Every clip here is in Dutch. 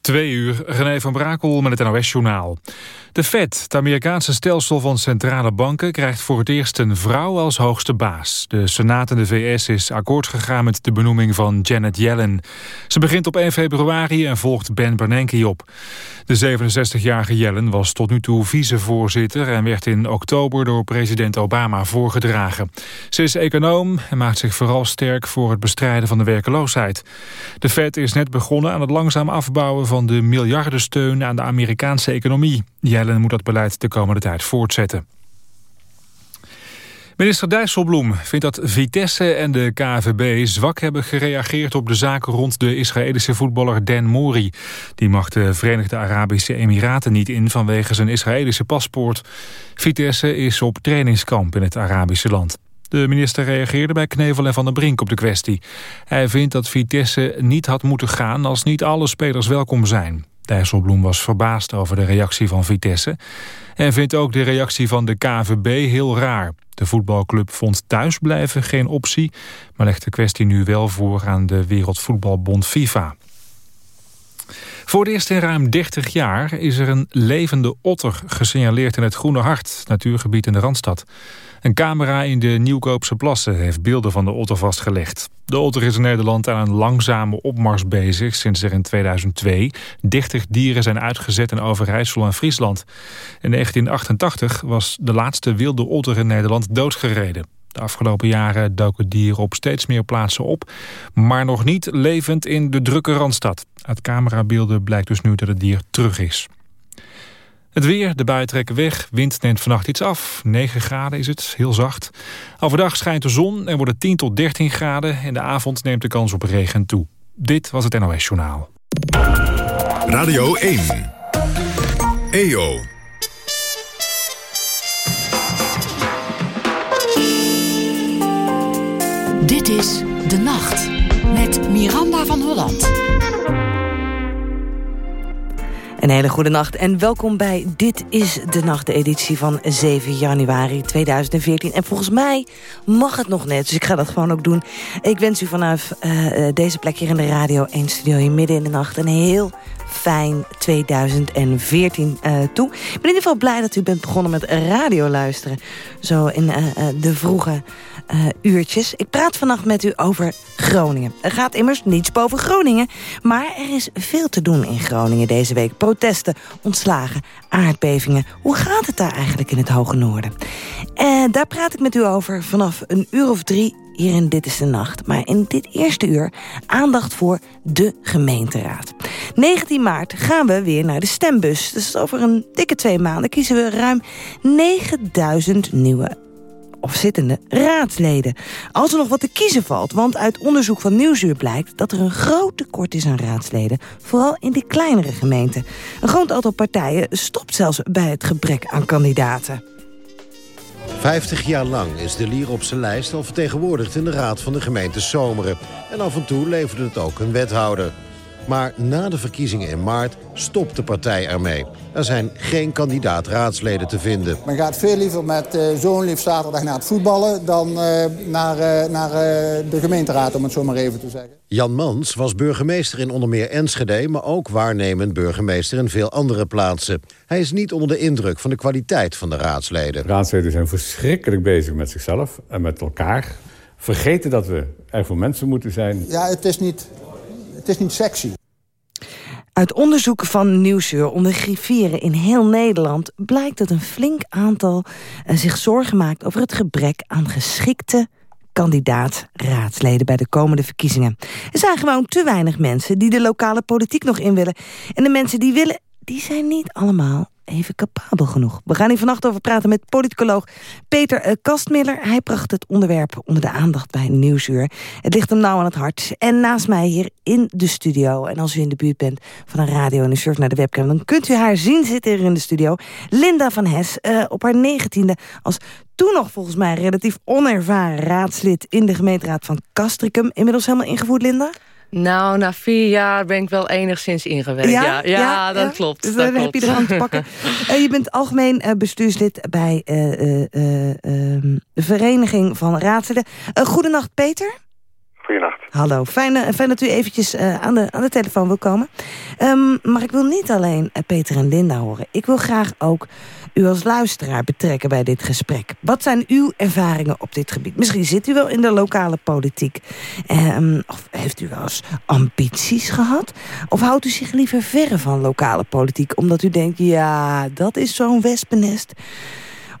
Twee uur, René van Brakel met het NOS-journaal. De Fed, het Amerikaanse stelsel van centrale banken... krijgt voor het eerst een vrouw als hoogste baas. De Senaat in de VS is akkoord gegaan met de benoeming van Janet Yellen. Ze begint op 1 februari en volgt Ben Bernanke op. De 67-jarige Yellen was tot nu toe vicevoorzitter... en werd in oktober door president Obama voorgedragen. Ze is econoom en maakt zich vooral sterk voor het bestrijden van de werkeloosheid. De Fed is net begonnen aan het langzaam afbouwen van de miljardensteun aan de Amerikaanse economie. Jellen moet dat beleid de komende tijd voortzetten. Minister Dijsselbloem vindt dat Vitesse en de KVB zwak hebben gereageerd op de zaken rond de Israëlische voetballer Dan Mori. Die mag de Verenigde Arabische Emiraten niet in vanwege zijn Israëlische paspoort. Vitesse is op trainingskamp in het Arabische land. De minister reageerde bij Knevel en Van den Brink op de kwestie. Hij vindt dat Vitesse niet had moeten gaan als niet alle spelers welkom zijn. Dijsselbloem was verbaasd over de reactie van Vitesse... en vindt ook de reactie van de KVB heel raar. De voetbalclub vond thuisblijven geen optie... maar legt de kwestie nu wel voor aan de Wereldvoetbalbond FIFA. Voor het eerst in ruim 30 jaar is er een levende otter gesignaleerd in het Groene Hart, natuurgebied in de Randstad. Een camera in de Nieuwkoopse plassen heeft beelden van de otter vastgelegd. De otter is in Nederland aan een langzame opmars bezig sinds er in 2002 30 dieren zijn uitgezet in Overijssel en Friesland. In 1988 was de laatste wilde otter in Nederland doodgereden. De afgelopen jaren doken dieren op steeds meer plaatsen op, maar nog niet levend in de drukke Randstad. Uit camerabeelden blijkt dus nu dat het dier terug is. Het weer, de buien trekken weg, wind neemt vannacht iets af. 9 graden is het, heel zacht. Overdag schijnt de zon en wordt het 10 tot 13 graden. In de avond neemt de kans op regen toe. Dit was het NOS Journaal. Radio 1. EO. Dit is De Nacht met Miranda van Holland. Een hele goede nacht en welkom bij Dit is de Nacht, de editie van 7 januari 2014. En volgens mij mag het nog net, dus ik ga dat gewoon ook doen. Ik wens u vanaf uh, deze plek hier in de Radio 1 studio hier midden in de nacht... een heel fijn 2014 uh, toe. Ik ben in ieder geval blij dat u bent begonnen met radio luisteren. Zo in de vroege uh, uurtjes. Ik praat vannacht met u over Groningen. Er gaat immers niets boven Groningen. Maar er is veel te doen in Groningen deze week. Protesten, ontslagen, aardbevingen. Hoe gaat het daar eigenlijk in het Hoge Noorden? Uh, daar praat ik met u over vanaf een uur of drie hier in Dit is de Nacht. Maar in dit eerste uur aandacht voor de gemeenteraad. 19 maart gaan we weer naar de stembus. Dus over een dikke twee maanden kiezen we ruim 9000 nieuwe of zittende raadsleden. Als er nog wat te kiezen valt, want uit onderzoek van Nieuwsuur blijkt... dat er een groot tekort is aan raadsleden, vooral in de kleinere gemeenten. Een groot aantal partijen stopt zelfs bij het gebrek aan kandidaten. 50 jaar lang is de Lier op zijn lijst al vertegenwoordigd in de Raad van de gemeente Zomeren. En af en toe leverde het ook een wethouder. Maar na de verkiezingen in maart stopt de partij ermee. Er zijn geen kandidaat-raadsleden te vinden. Men gaat veel liever met uh, zo'n lief zaterdag naar het voetballen... dan uh, naar, uh, naar de gemeenteraad, om het zo maar even te zeggen. Jan Mans was burgemeester in onder meer Enschede... maar ook waarnemend burgemeester in veel andere plaatsen. Hij is niet onder de indruk van de kwaliteit van de raadsleden. Raadsleden zijn verschrikkelijk bezig met zichzelf en met elkaar. Vergeten dat we er voor mensen moeten zijn. Ja, het is niet het is niet sexy. Uit onderzoek van Nieuwsuur onder griffieren in heel Nederland... blijkt dat een flink aantal uh, zich zorgen maakt over het gebrek aan geschikte kandidaat-raadsleden bij de komende verkiezingen. Er zijn gewoon te weinig mensen die de lokale politiek nog in willen. En de mensen die willen, die zijn niet allemaal even capabel genoeg. We gaan hier vannacht over praten met politicoloog Peter uh, Kastmiller. Hij bracht het onderwerp onder de aandacht bij Nieuwsuur. Het ligt hem nauw aan het hart. En naast mij hier in de studio. En als u in de buurt bent van een radio en u surft naar de webcam... dan kunt u haar zien zitten hier in de studio. Linda van Hes, uh, op haar negentiende als toen nog volgens mij relatief onervaren raadslid... in de gemeenteraad van Castricum. Inmiddels helemaal ingevoerd, Linda? Nou, na vier jaar ben ik wel enigszins ingewerkt. Ja, ja, ja, dat klopt. Dus dan heb je er aan te pakken. uh, je bent algemeen uh, bestuurslid bij uh, de Vereniging van Raadsleden. goedenacht, Peter. Goedenacht. Hallo, fijn, fijn dat u eventjes uh, aan, de, aan de telefoon wil komen. Um, maar ik wil niet alleen uh, Peter en Linda horen. Ik wil graag ook u als luisteraar betrekken bij dit gesprek. Wat zijn uw ervaringen op dit gebied? Misschien zit u wel in de lokale politiek. Um, of heeft u wel eens ambities gehad? Of houdt u zich liever verre van lokale politiek... omdat u denkt, ja, dat is zo'n wespennest...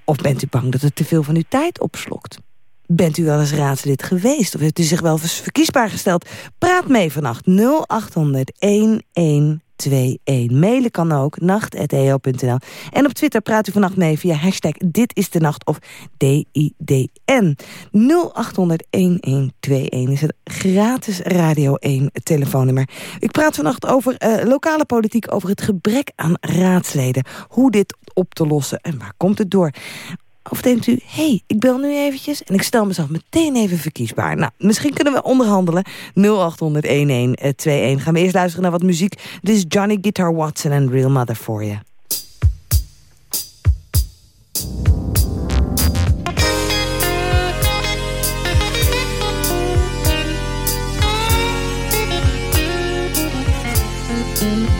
Of bent u bang dat het te veel van uw tijd opslokt? Bent u wel eens raadslid geweest? Of heeft u zich wel verkiesbaar gesteld? Praat mee vannacht 0800 1121. Mailen kan ook, nacht.eo.nl. En op Twitter praat u vannacht mee via hashtag Dit is de Nacht of DIDN. 0800 1121 is het gratis Radio 1 telefoonnummer. Ik praat vannacht over uh, lokale politiek, over het gebrek aan raadsleden. Hoe dit op te lossen en waar komt het door? Of denkt u, hé, hey, ik bel nu eventjes en ik stel mezelf meteen even verkiesbaar. Nou, misschien kunnen we onderhandelen. 0800-1121. Gaan we eerst luisteren naar wat muziek. Dit is Johnny Guitar Watson en Real Mother voor je. Wanna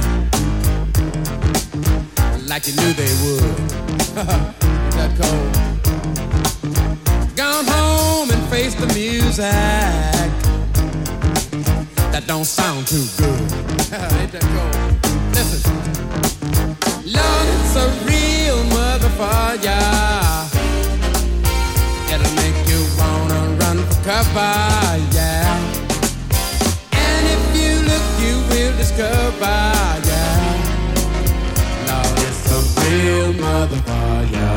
like you knew they would. that cold. Gone home and face the music. That don't sound too good. Ain't that cold? Listen. Lord, it's a real motherfucker. It'll make you wanna run for cover, yeah. And if you look, you will discover, feel, mother fire.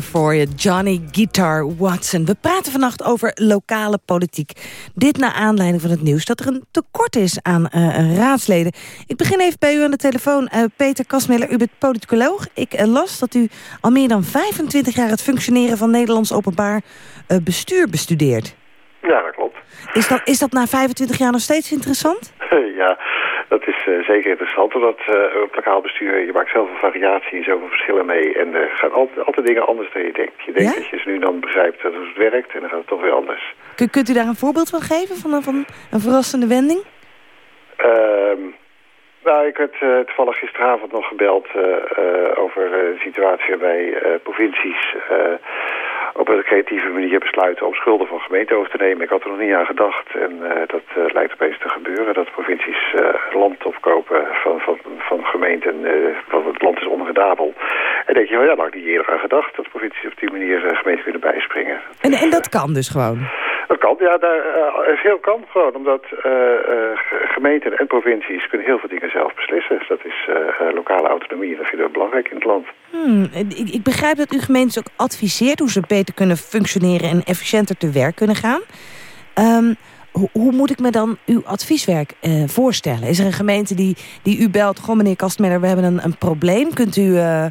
For je, Johnny Guitar Watson. We praten vannacht over lokale politiek. Dit naar aanleiding van het nieuws dat er een tekort is aan uh, raadsleden. Ik begin even bij u aan de telefoon. Uh, Peter Kasmiller, u bent politicoloog. Ik uh, las dat u al meer dan 25 jaar het functioneren van Nederlands openbaar bestuur bestudeert. Ja, dat klopt. Is dat, is dat na 25 jaar nog steeds interessant? ja, dat is uh, zeker interessant, omdat uh, op lokaal bestuur, je maakt zoveel variatie, zoveel verschillen mee. En er gaan altijd, altijd dingen anders dan je denkt. Je denkt ja? dat je ze nu dan begrijpt dat het werkt en dan gaat het toch weer anders. Kun, kunt u daar een voorbeeld van geven, van, van een verrassende wending? Uh, nou, ik werd uh, toevallig gisteravond nog gebeld over de situatie bij provincies op een creatieve manier besluiten om schulden van gemeenten over te nemen. Ik had er nog niet aan gedacht en uh, dat uh, lijkt opeens te gebeuren. Dat provincies uh, land opkopen van, van, van gemeenten, van het land is ondergedabel. En denk je, well, ja, daar had ik niet eerder aan gedacht dat provincies op die manier gemeenten kunnen bijspringen. En, en dat kan dus gewoon? Dat kan, ja, daar, veel kan gewoon, omdat gemeenten en provincies kunnen heel veel dingen zelf beslissen. Dat is lokale autonomie en dat vinden we belangrijk in het land. Hmm, ik, ik begrijp dat u gemeentes ook adviseert hoe ze beter kunnen functioneren en efficiënter te werk kunnen gaan. Um, hoe, moet ik me dan uw advieswerk uh, voorstellen? Is er een gemeente die, die u belt, goh meneer Kastmiller, we hebben een, een probleem. Kunt u uh,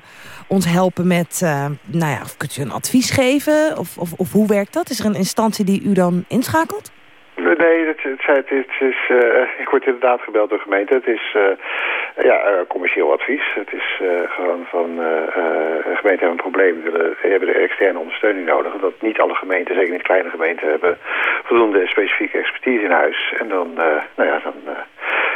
ons helpen met, uh, nou ja, of kunt u een advies geven? Of, of, of hoe werkt dat? Is er een instantie die u dan inschakelt? Nee, het, het, is, ik word inderdaad gebeld door gemeente. Het is ja, uh, commercieel advies. Het is gewoon van een gemeente hebben een probleem. Willen, hebben de externe ondersteuning nodig. Omdat niet alle gemeenten, zeker niet kleine gemeenten, hebben voldoende specifieke expertise in huis. En dan, nou ja, dan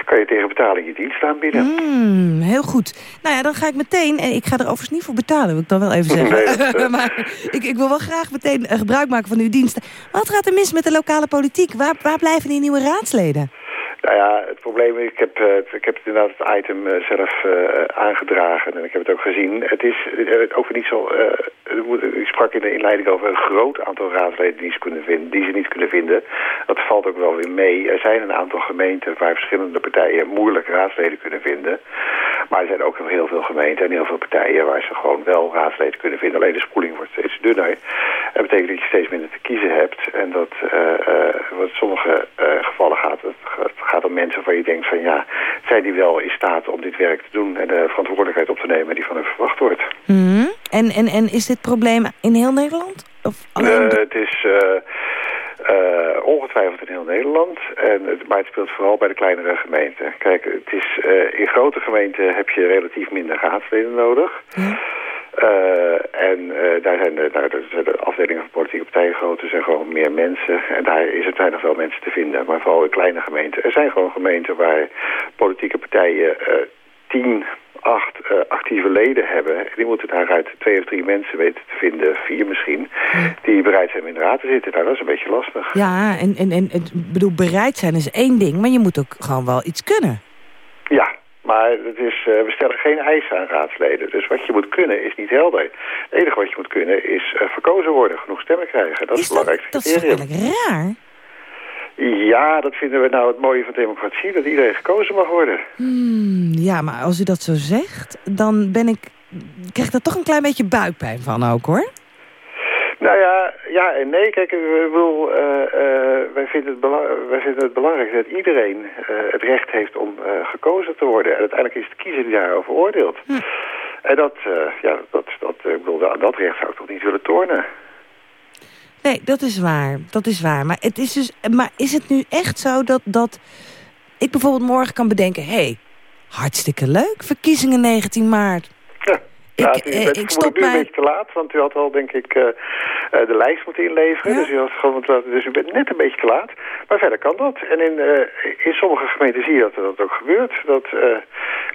kan je tegen betaling je dienst aanbieden. Mm, heel goed. Nou ja, dan ga ik meteen, en ik ga er overigens niet voor betalen, wil ik dan wel even zeggen. Nee, dat, maar ik, ik, wil wel graag meteen gebruik maken van uw diensten. Wat gaat er mis met de lokale politiek? Waar, waar blijven die nieuwe raadsleden? Nou ja, het probleem, ik heb, uh, ik heb het inderdaad het item uh, zelf uh, aangedragen en ik heb het ook gezien. Het is ook niet zo, ik sprak in de inleiding over een groot aantal raadsleden die ze, kunnen vinden, die ze niet kunnen vinden. Dat valt ook wel weer mee. Er zijn een aantal gemeenten waar verschillende partijen moeilijk raadsleden kunnen vinden. Maar er zijn ook nog heel veel gemeenten en heel veel partijen waar ze gewoon wel raadsleden kunnen vinden. Alleen de spoeling wordt steeds dunner. Dat betekent dat je steeds minder te kiezen hebt en dat wat in sommige gevallen gaat het gaat om mensen waar je denkt van ja, zijn die wel in staat om dit werk te doen en de verantwoordelijkheid op te nemen die van hen verwacht wordt. Mm -hmm. en, en, en is dit probleem in heel Nederland? Of alleen... uh, het is uh, uh, ongetwijfeld in heel Nederland, en het, maar het speelt vooral bij de kleinere gemeenten. Kijk, het is, in grote gemeenten heb je relatief minder raadsleden nodig. Ja. Uh, en uh, daar zijn de, afdelingen van politieke partijen groot. Er zijn gewoon meer mensen. En daar is het weinig veel mensen te vinden. Maar vooral in kleine gemeenten. Er zijn gewoon gemeenten waar politieke partijen uh, tien, acht actieve leden hebben. Die moeten daaruit twee of drie mensen weten te vinden, vier misschien, die bereid zijn om in de raad te zitten. Nou, dat is een beetje lastig. Ja, en, en, en bedoel, bereid zijn is één ding, maar je moet ook gewoon wel iets kunnen. Ja, maar het is, uh, we stellen geen eisen aan raadsleden. Dus wat je moet kunnen is niet helder. Het enige wat je moet kunnen is uh, verkozen worden. Genoeg stemmen krijgen. Dat is, is het belangrijkste Dat is eigenlijk raar? Ja, dat vinden we nou het mooie van democratie. Dat iedereen gekozen mag worden. Hmm, ja, maar als u dat zo zegt, dan ben ik... krijg ik er toch een klein beetje buikpijn van ook, hoor. Nou ja, ja en nee. Kijk, ik wil, uh, uh, wij, vinden het wij vinden het belangrijk dat iedereen uh, het recht heeft om gekozen te worden. En uiteindelijk is het kiezer die daarover oordeelt. Hm. En dat, ja, dat, dat, ik bedoel, dat recht zou ik toch niet willen tornen. Nee, dat is waar. Dat is waar. Maar, het is, dus, maar is het nu echt zo dat, dat ik bijvoorbeeld morgen kan bedenken... hé, hey, hartstikke leuk, verkiezingen 19 maart. Ja, het is, ik, stop nu een beetje te laat, want u had al, denk ik, uh, de lijst moeten inleveren. Dus, u had gewoon, dus u bent net een beetje te laat. Maar verder kan dat. En in, uh, in sommige gemeenten zie je dat dat ook gebeurt. Dat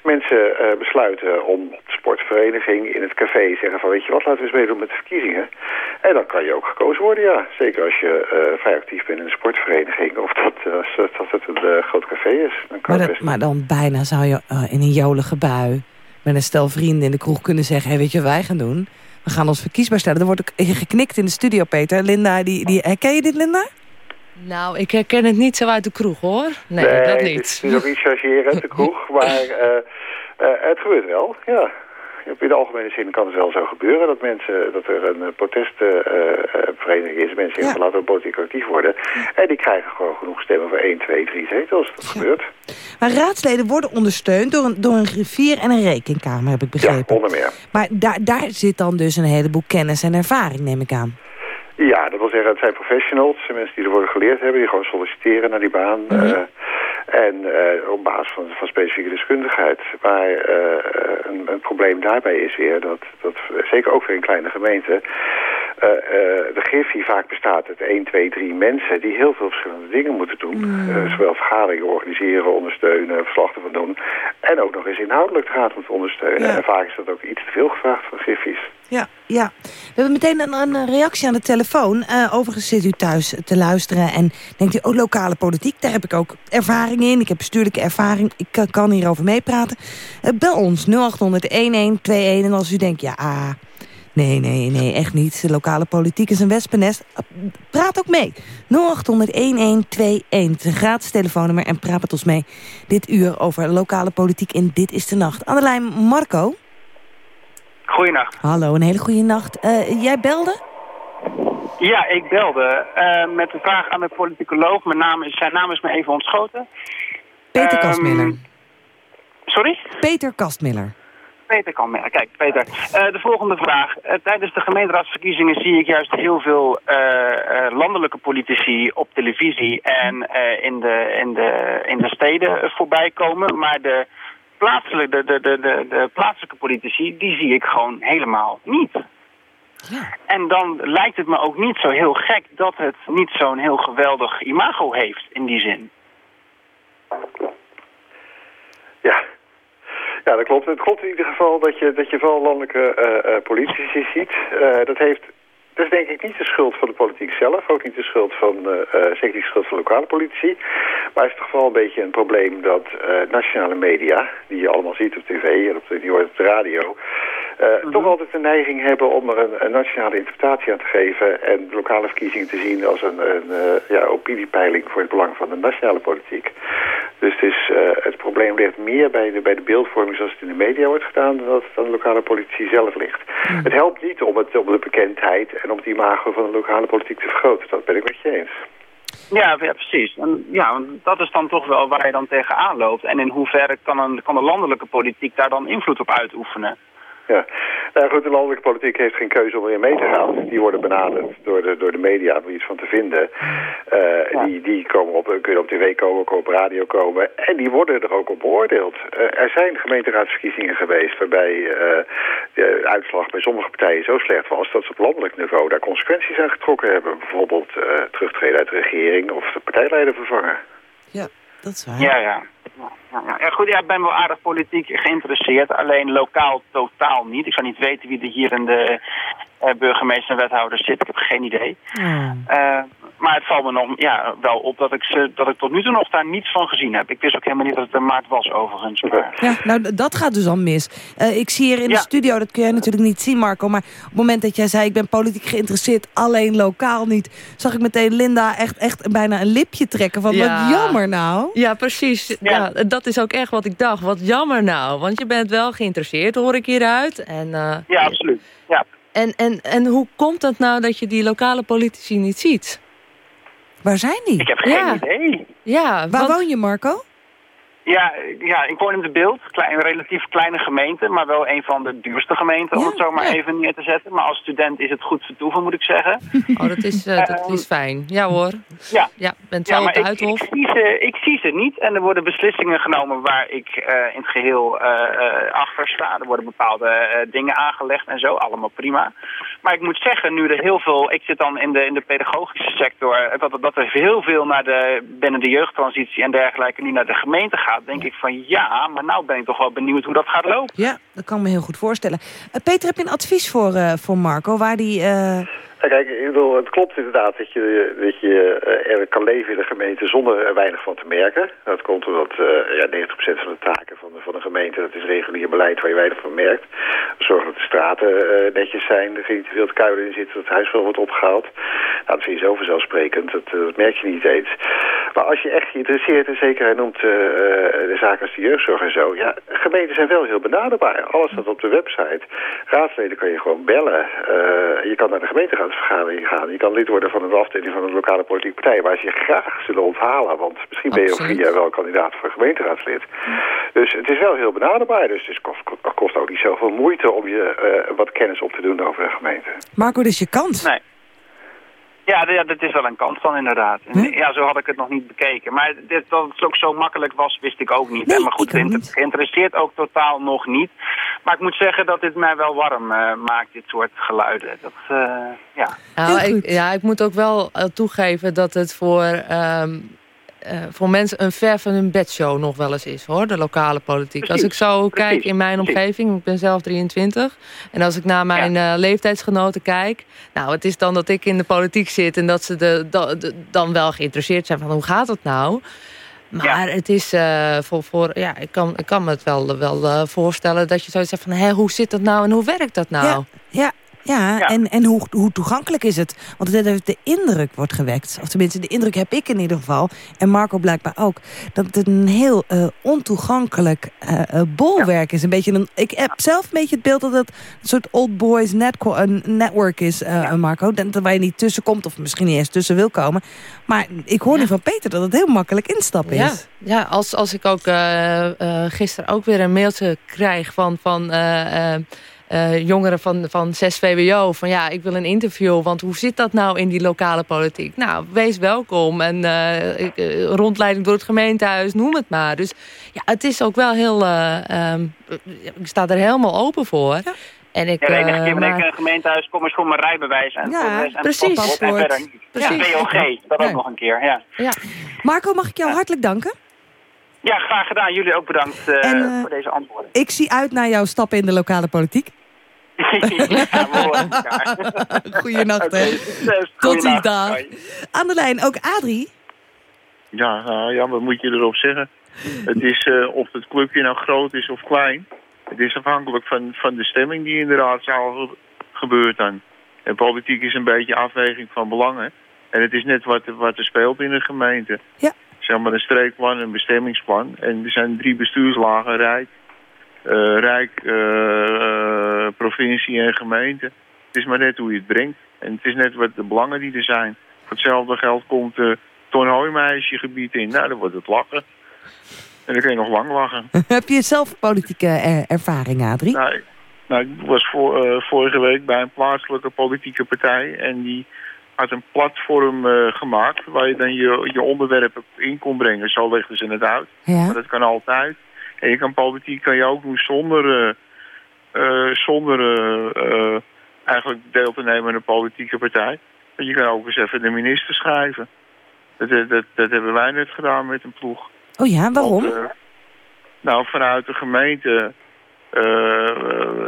mensen besluiten om op de sportvereniging in het café zeggen van... weet je wat, laten we eens meedoen met de verkiezingen. En dan kan je ook gekozen worden, ja. Zeker als je vrij actief bent in een sportvereniging... of dat, dat het een groot café is. Dan kan maar, maar dan bijna zou je in een jolige bui met een stel vrienden in de kroeg kunnen zeggen... Hey, weet je wat wij gaan doen? We gaan ons verkiesbaar stellen. Er wordt ook geknikt in de studio, Peter. Linda, die, die, herken je dit, Linda? Nou, ik herken het niet zo uit de kroeg, hoor. Nee, dat niet. het is ook niet chargeren, de kroeg. maar uh, uh, het gebeurt wel, ja in de algemene zin kan het wel zo gebeuren dat mensen dat er een protestvereniging is. Mensen zeggen, ja. laten politiek actief worden. En die krijgen gewoon genoeg stemmen voor 1, 2, 3 zetels. Dat gebeurt. Maar raadsleden worden ondersteund door een, door een griffier en een rekenkamer, heb ik begrepen. Ja, onder meer. Maar daar, daar zit dan dus een heleboel kennis en ervaring, neem ik aan. Ja, dat wil zeggen, het zijn professionals, mensen die ervoor geleerd hebben, die gewoon solliciteren naar die baan. Uh, en uh, op basis van, van specifieke deskundigheid. Maar uh, een, een, probleem daarbij is weer dat, dat zeker ook weer in kleine gemeenten, de griffie vaak bestaat uit 1, 2, 3 mensen die heel veel verschillende dingen moeten doen. Mm. zowel vergaderingen organiseren, ondersteunen, verslag ervan doen. En ook nog eens inhoudelijk de raad moeten ondersteunen. En vaak is dat ook iets te veel gevraagd van griffies. Ja, ja. We hebben meteen een, een reactie aan de telefoon. Uh, overigens zit u thuis te luisteren en denkt u, oh, lokale politiek, daar heb ik ook ervaring in. Ik heb bestuurlijke ervaring, ik kan hierover meepraten. Bel ons 0800-1121 en als u denkt, ja, ah, nee, nee, nee, echt niet. De lokale politiek is een wespennest. Praat ook mee. 0800-1121, het is een gratis telefoonnummer en praat met ons mee. Dit uur over lokale politiek in Dit is de Nacht. Aan de lijn Marco. Goeienacht. Hallo, een hele goede nacht. Uh, jij belde? Ja, ik belde uh, met een vraag aan de politicoloog. Mijn naam is, zijn naam is me even ontschoten. Peter um, Kastmiller. Sorry? Peter Kastmiller. Peter Kastmiller. Kijk, Peter. Uh, de volgende vraag. tijdens de gemeenteraadsverkiezingen zie ik juist heel veel landelijke politici op televisie en in, de, in, de, in de steden voorbij komen. Maar de plaatselijke, de, de, de, de, plaatselijke politici, die zie ik gewoon helemaal niet. Ja. En dan lijkt het me ook niet zo heel gek dat het niet zo'n heel geweldig imago heeft in die zin. Ja. Ja, dat klopt. Het klopt in ieder geval dat je, dat je vooral landelijke uh, politici ziet. Uh, dat heeft dat is denk ik niet de schuld van de politiek zelf, ook niet de schuld van, uh, zeker niet de schuld van lokale politici. Maar het is toch wel een beetje een probleem dat nationale media, die je allemaal ziet op tv en op hoort op de radio, uh, toch altijd de neiging hebben om er een, een, nationale interpretatie aan te geven en de lokale verkiezingen te zien als een, een ja, opiniepeiling voor het belang van de nationale politiek. Dus het, is, het probleem ligt meer bij de, bij de beeldvorming zoals het in de media wordt gedaan dan dat het aan de lokale politici zelf ligt. Het helpt niet om, het, om de bekendheid en om het imago van de lokale politiek te vergroten. Dat ben ik met je eens. Ja, ja precies. En, ja, dat is dan toch wel waar je dan tegenaan loopt. En in hoeverre kan, een, kan de landelijke politiek daar dan invloed op uitoefenen? Ja, nou goed, de landelijke politiek heeft geen keuze om erin mee te gaan. Die worden benaderd door de, door de media om iets van te vinden. Uh, die, die komen op, kunnen op tv komen, op radio komen. En die worden er ook op beoordeeld. Uh, er zijn gemeenteraadsverkiezingen geweest waarbij uh, de uitslag bij sommige partijen zo slecht was... dat ze op landelijk niveau daar consequenties aan getrokken hebben. Bijvoorbeeld terugtreden uit de regering of de partijleider vervangen. Ja, dat is waar. Ja, ja ja, ja. goed, ja, ik ben wel aardig politiek geïnteresseerd. Alleen lokaal totaal niet. Ik zou niet weten wie er hier in de uh, burgemeester en wethouder zit. Ik heb geen idee. Uh, maar het valt me nog ja, wel op dat ik, ze, dat ik tot nu toe nog daar niets van gezien heb. Ik wist ook helemaal niet dat het een maart was overigens. Maar... Ja, nou dat gaat dus al mis. Uh, ik zie hier in de studio, dat kun jij natuurlijk niet zien Marco... maar op het moment dat jij zei ik ben politiek geïnteresseerd... alleen lokaal niet, zag ik meteen Linda echt, echt bijna een lipje trekken. Van wat jammer nou. Ja, precies. Ja. dat is ook echt wat ik dacht. Wat jammer nou, want je bent wel geïnteresseerd, hoor ik hieruit. En, uh, ja, absoluut. Ja. En, en, en hoe komt het nou dat je die lokale politici niet ziet? Waar zijn die? Ik heb geen idee. Ja, Waar woon je, Marco? Ja, ja, ik woon in de beeld. Een relatief kleine gemeente, maar wel een van de duurste gemeenten, om het zo maar even neer te zetten. Maar als student is het goed vertoeven, moet ik zeggen. Oh, dat is, uh, dat is fijn. Ja hoor. Ja, ja bent zo ja, op de Uithof. Ik, ik, zie ze, ik zie ze niet en er worden beslissingen genomen waar ik uh, in het geheel uh, achter sta. Er worden bepaalde dingen aangelegd en zo, allemaal prima. Maar ik moet zeggen, nu er heel veel, ik zit dan in de, in de pedagogische sector, dat, dat er heel veel naar de, binnen de jeugdtransitie en dergelijke nu naar de gemeente gaat denk ik van ja, maar nou ben ik toch wel benieuwd hoe dat gaat lopen. Ja, dat kan me heel goed voorstellen. Uh, Peter, heb je een advies voor, uh, voor Marco, waar die... Uh... kijk, ik bedoel, het klopt inderdaad dat je, dat je er kan leven in de gemeente zonder er weinig van te merken. Dat komt omdat ja, 90% van de taken van de, van de gemeente, dat is regulier beleid waar je weinig van merkt. Zorgen dat de straten netjes zijn, er niet te veel kuilen in zitten, dat het huis wel wordt opgehaald. Nou, dat vind je zo vanzelfsprekend, dat, dat merk je niet eens. Maar als je echt geïnteresseerd en zeker hij noemt de zaken als de jeugdzorg en zo. Ja, gemeenten zijn wel heel benaderbaar. Alles staat op de website. Raadsleden kan je gewoon bellen. Uh, je kan naar de gemeenteraadsvergadering gaan. Je kan lid worden van een afdeling van een lokale politieke partij... waar ze je graag zullen onthalen. Want misschien ben je over vier jaar wel kandidaat voor gemeenteraadslid. Dus het is wel heel benaderbaar. Dus het kost, kost ook niet zoveel moeite om je uh, wat kennis op te doen over de gemeente. Marco, dus je kans. Nee. Ja, ja, dat is wel een kans dan inderdaad. Ja, zo had ik het nog niet bekeken. Maar dit, dat het ook zo makkelijk was, wist ik ook niet. Nee, maar goed, het niet. geïnteresseerd ook totaal nog niet. Maar ik moet zeggen dat dit mij wel warm uh, maakt, dit soort geluiden. Dat, uh, ja. Nou, ik, ja, ik moet ook wel uh, toegeven dat het voor... Um, uh, voor mensen een ver van hun bedshow nog wel eens is, hoor. De lokale politiek. Precies, als ik zo precies, kijk in mijn precies. omgeving, ik ben zelf 23. En als ik naar mijn ja. uh, leeftijdsgenoten kijk. Nou, het is dan dat ik in de politiek zit en dat ze de, de, de, dan wel geïnteresseerd zijn van hoe gaat het nou? Maar ja. het is uh, voor, voor, ja, ik kan, ik kan me het wel, wel voorstellen dat je zoiets zegt van, hé, hoe zit dat nou en hoe werkt dat nou? Ja, ja. Ja, ja, en, en hoe, hoe toegankelijk is het? Want het heeft de indruk wordt gewekt. Of tenminste, de indruk heb ik in ieder geval. En Marco blijkbaar ook. Dat het een heel uh, ontoegankelijk uh, uh, bolwerk ja. is. Een beetje een, ik heb zelf een beetje het beeld dat het een soort old boys net, network is, ja. Marco. Dat, waar je niet tussen komt of misschien niet eens tussen wil komen. Maar ik hoor nu van Peter dat het heel makkelijk instappen is. Ja, als, als ik ook gisteren ook weer een mailtje krijg van... van uh, jongeren van, van 6 VWO. Van ja, ik wil een interview, want hoe zit dat nou in die lokale politiek? Nou, wees welkom. En uh, rondleiding door het gemeentehuis, noem het maar. Dus ja, het is ook wel heel... Uh, um, ik sta er helemaal open voor. Ja. En ik, ja, de enige keer wanneer ik een gemeentehuis kom is voor mijn rijbewijs. En ja, en precies. En verder niet. Precies. Ja, BOG, dat ook nog een keer. Ja. Ja. Marco, mag ik jou ja. hartelijk danken? Ja, graag gedaan. Jullie ook bedankt uh, en, uh, voor deze antwoorden. Ik zie uit naar jouw stappen in de lokale politiek. ja, Goeienacht, hè. Okay. Tot ziens, dag. Aan de lijn ook Adrie. Ja, uh, ja, wat moet je erop zeggen? Het is uh, of het clubje nou groot is of klein. Het is afhankelijk van, van de stemming die in de raadzaal gebeurt dan. En politiek is een beetje afweging van belangen. En het is net wat, wat er speelt in de gemeente. Ja. Zeg maar een streekplan, een bestemmingsplan. En er zijn drie bestuurslagen, Rijk, uh, Rijk, uh, provincie en gemeente. Het is maar net hoe je het brengt. En het is net wat de belangen die er zijn. Voor hetzelfde geld komt uh, gebied in. Nou, dan wordt het lachen. En dan kun je nog lang lachen. Heb je zelf politieke er ervaring, Adrie? Nou, nou, ik was voor, vorige week bij een plaatselijke politieke partij. En die had een platform uh, gemaakt waar je dan je, je onderwerpen in kon brengen. Zo legden ze het uit. Ja. Maar dat kan altijd. En je kan politiek kan je ook doen zonder, uh, uh, zonder eigenlijk deel te nemen in een politieke partij. Want je kan ook eens even de minister schrijven. Dat, dat, dat hebben wij net gedaan met een ploeg. Oh ja, waarom? Nou, vanuit de gemeente,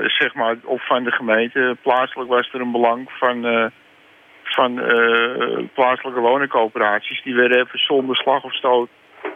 zeg maar, of van de gemeente. Plaatselijk was er een belang van van uh, plaatselijke woningcoöperaties. Die werden even zonder slag of stoot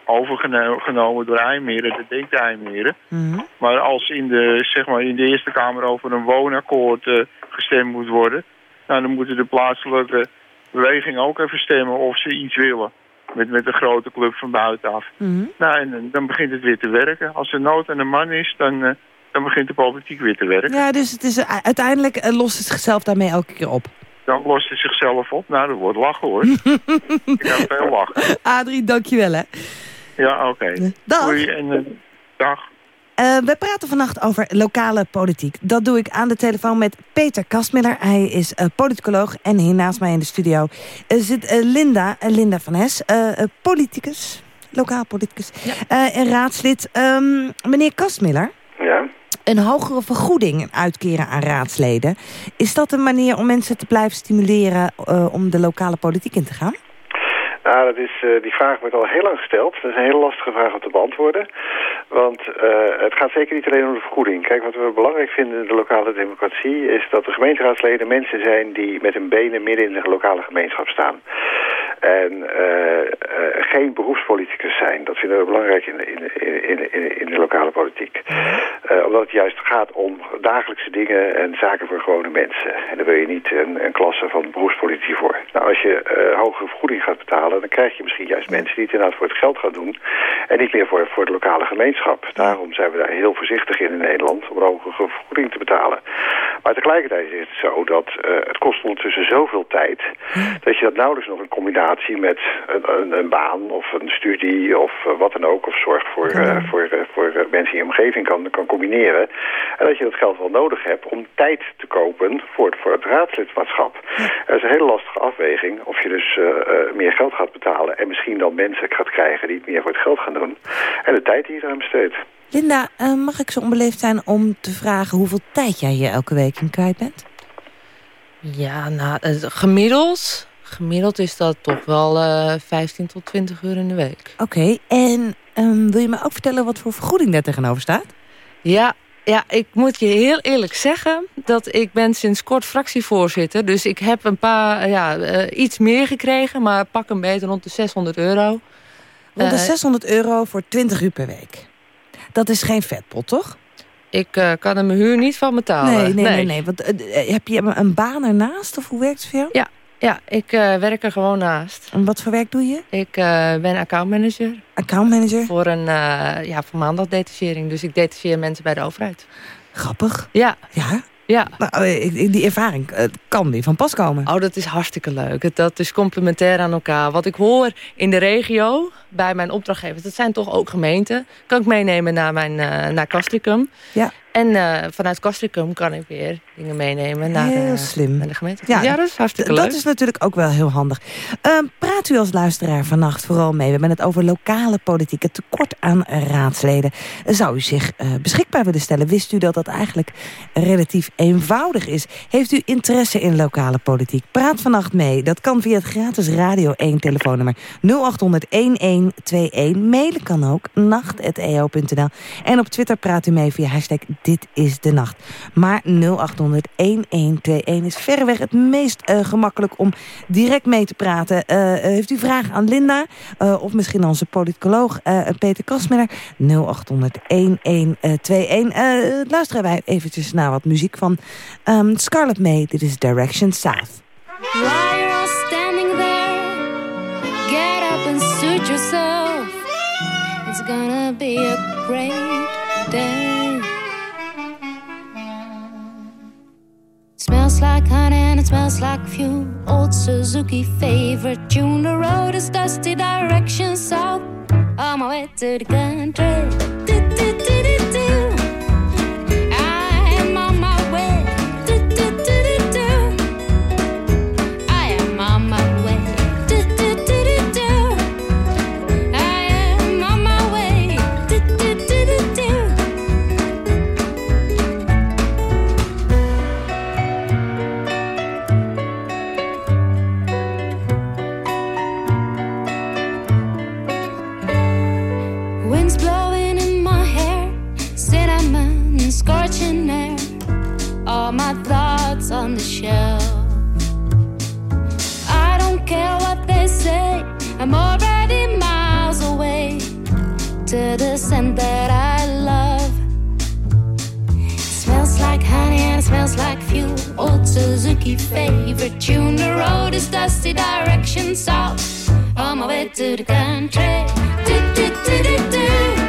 overgenomen door IJmeren, de denkt IJmeren. Mm -hmm. Maar als in de, zeg maar, in de Eerste Kamer over een woonakkoord uh, gestemd moet worden... Nou, dan moeten de plaatselijke beweging ook even stemmen of ze iets willen. Met, met een grote club van buitenaf. Mm -hmm. Nou, en dan begint het weer te werken. Als er nood aan een man is, dan, uh, dan begint de politiek weer te werken. Ja, dus het is, uiteindelijk lost het zichzelf daarmee elke keer op dan lost het zichzelf op. Nou, dat wordt lachen hoor. ik ga veel lachen. Adrie, dankjewel hè. Ja, oké. Dag. Doei en eh, dag. Uh, we praten vannacht over lokale politiek. Dat doe ik aan de telefoon met Peter Kastmiller. Hij is uh, politicoloog en hier naast mij in de studio zit Linda, Linda van Hes, politicus, lokaal politicus en raadslid. Um, meneer Kastmiller? Ja? Een hogere vergoeding uitkeren aan raadsleden. Is dat een manier om mensen te blijven stimuleren om de lokale politiek in te gaan? Nou, dat is, uh, die vraag wordt al heel lang gesteld. Dat is een hele lastige vraag om te beantwoorden. Want uh, het gaat zeker niet alleen om de vergoeding. Kijk, wat we belangrijk vinden in de lokale democratie... is dat de gemeenteraadsleden mensen zijn die met hun benen midden in de lokale gemeenschap staan. En uh, geen beroepspoliticus zijn. Dat vinden we belangrijk in de, in, in, in, de lokale politiek. omdat het juist gaat om dagelijkse dingen en zaken voor gewone mensen. En daar wil je niet een, een klasse van beroepspolitici voor. Nou, als je hogere vergoeding gaat betalen... dan krijg je misschien juist mensen die het inderdaad voor het geld gaan doen... en niet meer voor, voor de lokale gemeenschap. Daarom zijn we daar heel voorzichtig in in Nederland... om een hogere vergoeding te betalen. Maar tegelijkertijd is het zo dat het kost ondertussen zoveel tijd... dat je dat nauwelijks nog in combinatie met een, een, een baan of een studie of wat dan ook... of zorg voor, uh, voor, uh, voor mensen in je omgeving kan, kan combineren. En dat je dat geld wel nodig hebt om tijd te kopen voor het, voor het raadslidmaatschap. Dat is een hele lastige afweging of je dus uh, meer geld gaat betalen... en misschien dan mensen gaat krijgen die het meer voor het geld gaan doen. En de tijd die je eraan besteedt. Linda, mag ik zo onbeleefd zijn om te vragen hoeveel tijd jij hier elke week in kwijt bent? Ja, nou, gemiddeld, gemiddeld is dat toch wel uh, 15 tot 20 uur in de week. Oké, okay, en um, wil je me ook vertellen wat voor vergoeding daar tegenover staat? Ja, ja, ik moet je heel eerlijk zeggen dat ik ben sinds kort fractievoorzitter. Dus ik heb een paar, ja, uh, iets meer gekregen, maar pak een beetje rond de 600 euro. Rond de 600 euro voor 20 uur per week. Dat is geen vetpot, toch? Ik uh, kan er mijn huur niet van betalen. Nee, nee, nee. nee, nee. Want, heb je een baan ernaast of hoe werkt het voor jou? Ja, ja ik uh, werk er gewoon naast. En wat voor werk doe je? Ik ben accountmanager. Accountmanager? Voor een ja, voor maandagsdetachering. Dus ik detacheer mensen bij de overheid. Grappig. Ja. Ja? Ja. Nou, die ervaring kan die van pas komen. Oh, dat is hartstikke leuk. Dat is complementair aan elkaar. Wat ik hoor in de regio bij mijn opdrachtgevers, dat zijn toch ook gemeenten, kan ik meenemen naar, mijn, uh, naar Castricum. Ja. En uh, vanuit Castricum kan ik weer dingen meenemen naar, heel de, slim. naar de gemeente. Ja, ja, dat is hartstikke leuk. Dat is natuurlijk ook wel heel handig. Uh, praat u als luisteraar vannacht vooral mee. We hebben het over lokale politiek, het tekort aan raadsleden. Zou u zich uh, beschikbaar willen stellen? Wist u dat dat eigenlijk relatief eenvoudig is? Heeft u interesse in lokale politiek? Praat vannacht mee. Dat kan via het gratis Radio 1 telefoonnummer 0800 1121. Mailen kan ook, nacht.eo.nl. En op Twitter praat u mee via hashtag Dit is de Nacht. Maar 0800 1121 is verreweg het meest uh, gemakkelijk om direct mee te praten. Uh, heeft u vragen aan Linda uh, of misschien onze politicoloog Peter Kasmiller? 0800 1121. luisteren wij eventjes naar wat muziek van um, Scarlett May. Dit is Direction South. Get up suit yourself. It's gonna be a great smells like honey and it smells like fuel. Old Suzuki favorite tune. The road is dusty, direction south. On my way to the country. Suzuki favorite tune. The road is dusty, direction south. On my way to the country. Do, do, do, do, do.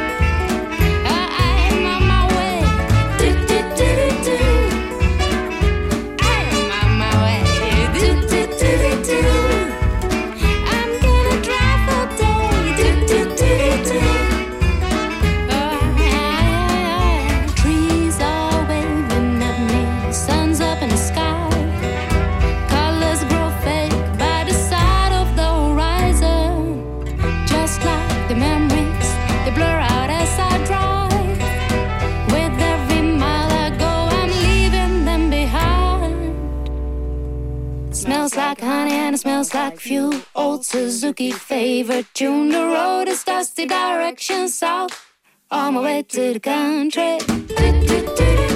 Smells like fuel. Old Suzuki favorite tune. The road is dusty, direction south. On my way to the country. Do, do, do.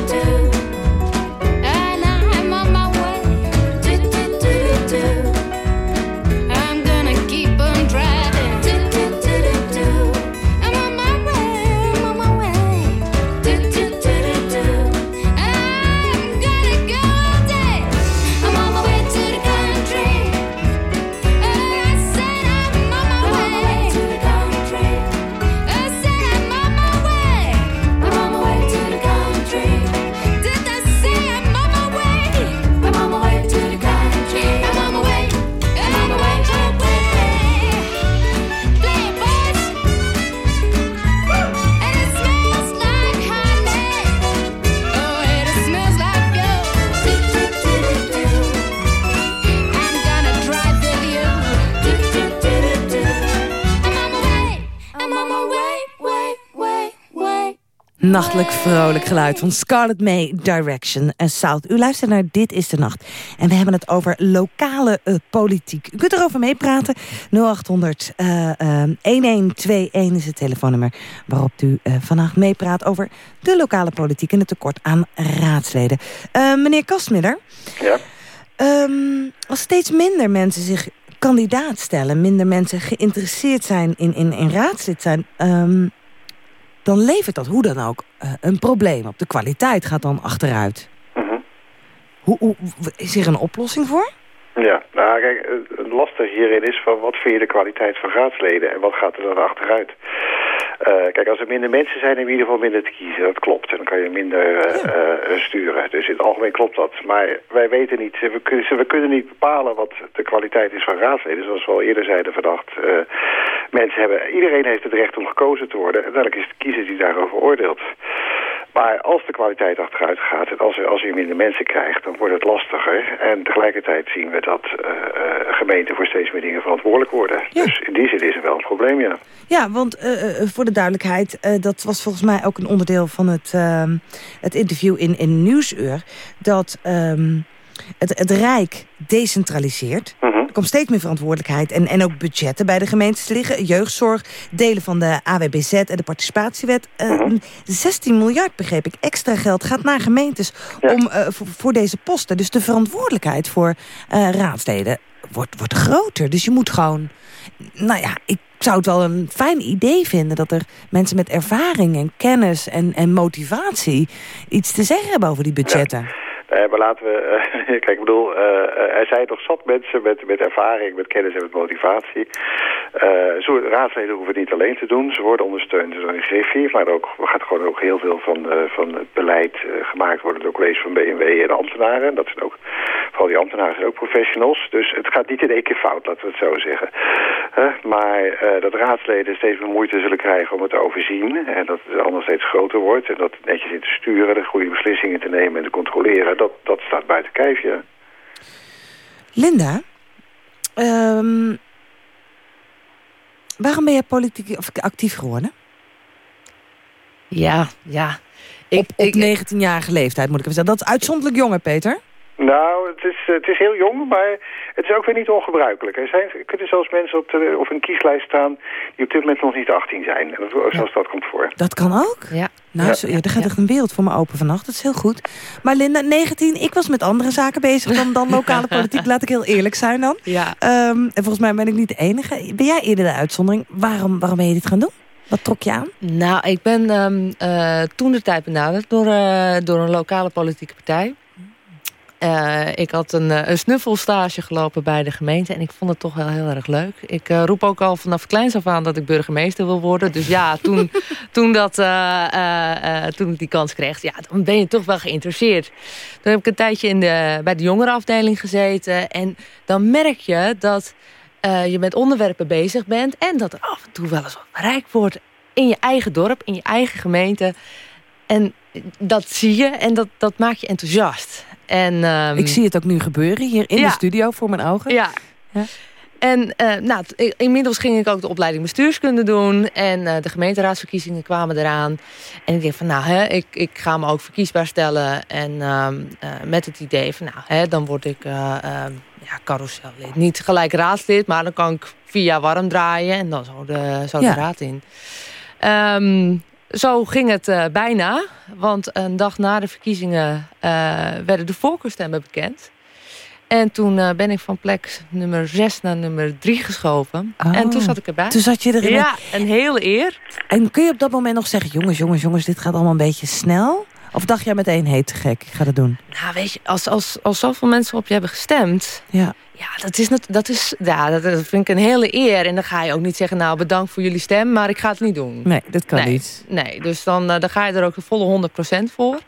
Nachtelijk vrolijk geluid van Scarlet May Direction en South. U luistert naar Dit is de Nacht. En we hebben het over lokale eh, politiek. U kunt erover meepraten. 0800 eh, eh, 1121 is het telefoonnummer waarop u eh, vannacht meepraat over de lokale politiek en het tekort aan raadsleden. Eh, meneer Kastmidder, Ja. Ehm, als steeds minder mensen zich kandidaat stellen... minder mensen geïnteresseerd zijn in, in, in raadslid zijn... ehm, dan levert dat hoe dan ook eh, een probleem op. De kwaliteit gaat dan achteruit. Mhm. Hoe, hoe, is er een oplossing voor? Ja, nou kijk, het- het lastige hierin is van wat vind je de kwaliteit van raadsleden en wat gaat er dan achteruit? Eh, kijk, als er minder mensen zijn, in ieder geval minder te kiezen. Dat klopt. En dan kan je minder eh, eh, sturen. Dus in het algemeen klopt dat. Maar wij weten niet, we kunnen, we kunnen niet bepalen wat de kwaliteit is van raadsleden. Zoals we al eerder zeiden vannacht. Eh, mensen hebben, iedereen heeft het recht om gekozen te worden. En uiteindelijk is het kiezer die daarover oordeelt. Maar als de kwaliteit achteruit gaat en als, er, als je minder mensen krijgt, dan wordt het lastiger. En tegelijkertijd zien we dat eh, eh, gemeenten voor steeds meer dingen verantwoordelijk worden. Dus in die zin is er wel een probleem, ja. Ja, want eh, voor de duidelijkheid... dat was volgens mij ook een onderdeel van het, het interview in, in Nieuwsuur... dat ehm, het, het Rijk decentraliseert. Er komt steeds meer verantwoordelijkheid en, en ook budgetten bij de gemeentes te liggen. Jeugdzorg, delen van de AWBZ en de participatiewet. Eh, 16 miljard, begreep ik, extra geld gaat naar gemeentes om, eh, voor, voor deze posten. Dus de verantwoordelijkheid voor eh, raadsleden wordt, wordt groter. Dus je moet gewoon... Nou ja, ik zou het wel een fijn idee vinden... dat er mensen met ervaring en kennis en, en motivatie... iets te zeggen hebben over die budgetten. Eh, maar laten we, eh, kijk, ik bedoel, eh, er zijn toch zat mensen met, met ervaring, met kennis en met motivatie. Zo, raadsleden hoeven het niet alleen te doen. Ze worden ondersteund door een GV, maar ook, er gaat gewoon ook heel veel van, van het beleid gemaakt worden door colleges van BMW en ambtenaren. Dat zijn ook, vooral die ambtenaren zijn ook professionals. Dus het gaat niet in één keer fout, laten we het zo zeggen. Maar dat raadsleden steeds meer moeite zullen krijgen om het te overzien. En dat het allemaal steeds groter wordt. En dat netjes in te sturen, de goede beslissingen te nemen en te controleren. Dat, dat staat buiten kijf, ja. Linda, ehm, waarom ben jij politiek of actief geworden? Ja, ja. op op 19-jarige leeftijd moet ik even zeggen. Dat is uitzonderlijk jong, hè, Peter? Nou, het is, het is heel jong, maar het is ook weer niet ongebruikelijk. Er, zijn, er kunnen zelfs mensen op, de, op een kieslijst staan die op dit moment nog niet 18 zijn. En dat, Zoals dat komt voor. Dat kan ook? Ja. Nou, Ja. zo, ja, er gaat echt een wereld voor me open vannacht. Dat is heel goed. Maar Linda, 19, ik was met andere zaken bezig dan, dan lokale politiek. Laat ik heel eerlijk zijn dan. Ja. Ehm, en volgens mij ben ik niet de enige. Ben jij eerder de uitzondering? Waarom, waarom ben je dit gaan doen? Wat trok je aan? Nou, ik ben ehm eh, toen de tijd benaderd door, eh, door een lokale politieke partij. Eh, ik had een, eh, een snuffelstage gelopen bij de gemeente en ik vond het toch wel heel erg leuk. Ik eh, roep ook al vanaf kleins af aan dat ik burgemeester wil worden. Dus ja, toen, toen, dat, toen ik die kans kreeg, ja, dan ben je toch wel geïnteresseerd. Toen heb ik een tijdje in de, bij de jongerenafdeling gezeten. En dan merk je dat je met onderwerpen bezig bent... en dat er af en toe wel eens wat bereikt wordt in je eigen dorp, in je eigen gemeente. En dat zie je en dat, dat maakt je enthousiast. En, ehm, Ik zie het ook nu gebeuren hier in Ja. de studio voor mijn ogen. Ja. En eh, nou, inmiddels ging ik ook de opleiding bestuurskunde doen. En eh, de gemeenteraadsverkiezingen kwamen eraan. En ik dacht van, nou, hè, ik, ik ga me ook verkiesbaar stellen. En ehm, eh, met het idee van, nou, hè, dan word ik eh, ehm, ja, carousellid. Niet gelijk raadslid, maar dan kan ik via warm draaien en dan zo de, zo Ja. de raad in. Ehm, zo ging het eh, bijna, want een dag na de verkiezingen eh, werden de voorkeurstemmen bekend. En toen eh, ben ik van plek nummer 6 naar nummer 3 geschoven. En toen zat ik erbij. Oh. Toen zat je erin. Ja, een hele eer. En kun je op dat moment nog zeggen... jongens, jongens, jongens, dit gaat allemaal een beetje snel? Of dacht jij meteen, hé, te gek, ik ga dat doen? Nou, weet je, als, als, als zoveel mensen op je hebben gestemd... Ja. Ja, dat is, dat, is, ja dat, dat vind ik een hele eer. En dan ga je ook niet zeggen, nou, bedankt voor jullie stem... maar ik ga het niet doen. Nee, dat kan nee, niet. Nee, dus dan, eh, dan ga je er ook de volle 100% voor.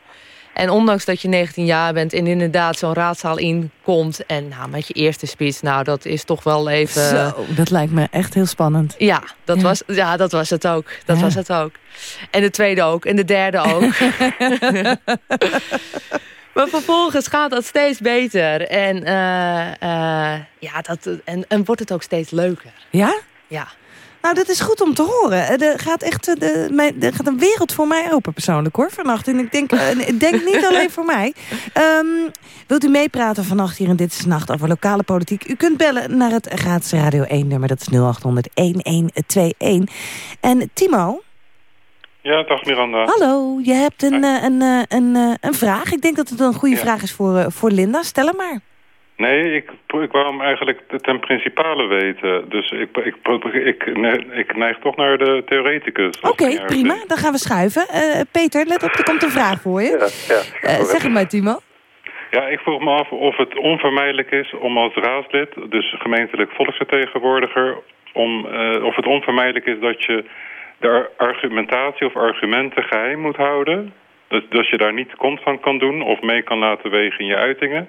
En ondanks dat je 19 jaar bent en inderdaad zo'n raadzaal inkomt... en nou, met je eerste speech, nou, dat is toch wel even... Zo, dat lijkt me echt heel spannend. Ja, dat, Was, ja, dat was het ook. Dat Ja. was het ook. En de tweede ook. En de derde ook. maar vervolgens gaat dat steeds beter. En, eh, eh, ja, dat, en, en wordt het ook steeds leuker. Ja? Ja. Nou, dat is goed om te horen. Eh, Er gaat echt eh, de, mijn- er gaat een wereld voor mij open persoonlijk hoor, vannacht. En ik denk, eh, ik denk niet alleen voor mij. Ehm, wilt u meepraten vannacht hier in Dit is Nacht over lokale politiek? U kunt bellen naar het gratis Radio 1 nummer. Dat is 0800 1121. En Timo, Ja, dag Miranda. hallo. Je hebt een, een, een, een vraag. Ik denk dat het een goede vraag is voor, voor Linda. Stel hem maar. Nee, ik, ik wou hem eigenlijk ten principale weten. Dus ik, ik, ik, ik neig toch naar de theoreticus. Oké, prima. Dan gaan we schuiven. Eh, Peter, let op, er komt een vraag voor je. Eh, zeg het maar, Timo. Ja, ik vroeg me af of het onvermijdelijk is om als raadslid, dus gemeentelijk volksvertegenwoordiger, om, eh, of het onvermijdelijk is dat je de ar- argumentatie of argumenten geheim moet houden. Dus dat je daar niet kont van kan doen of mee kan laten wegen in je uitingen.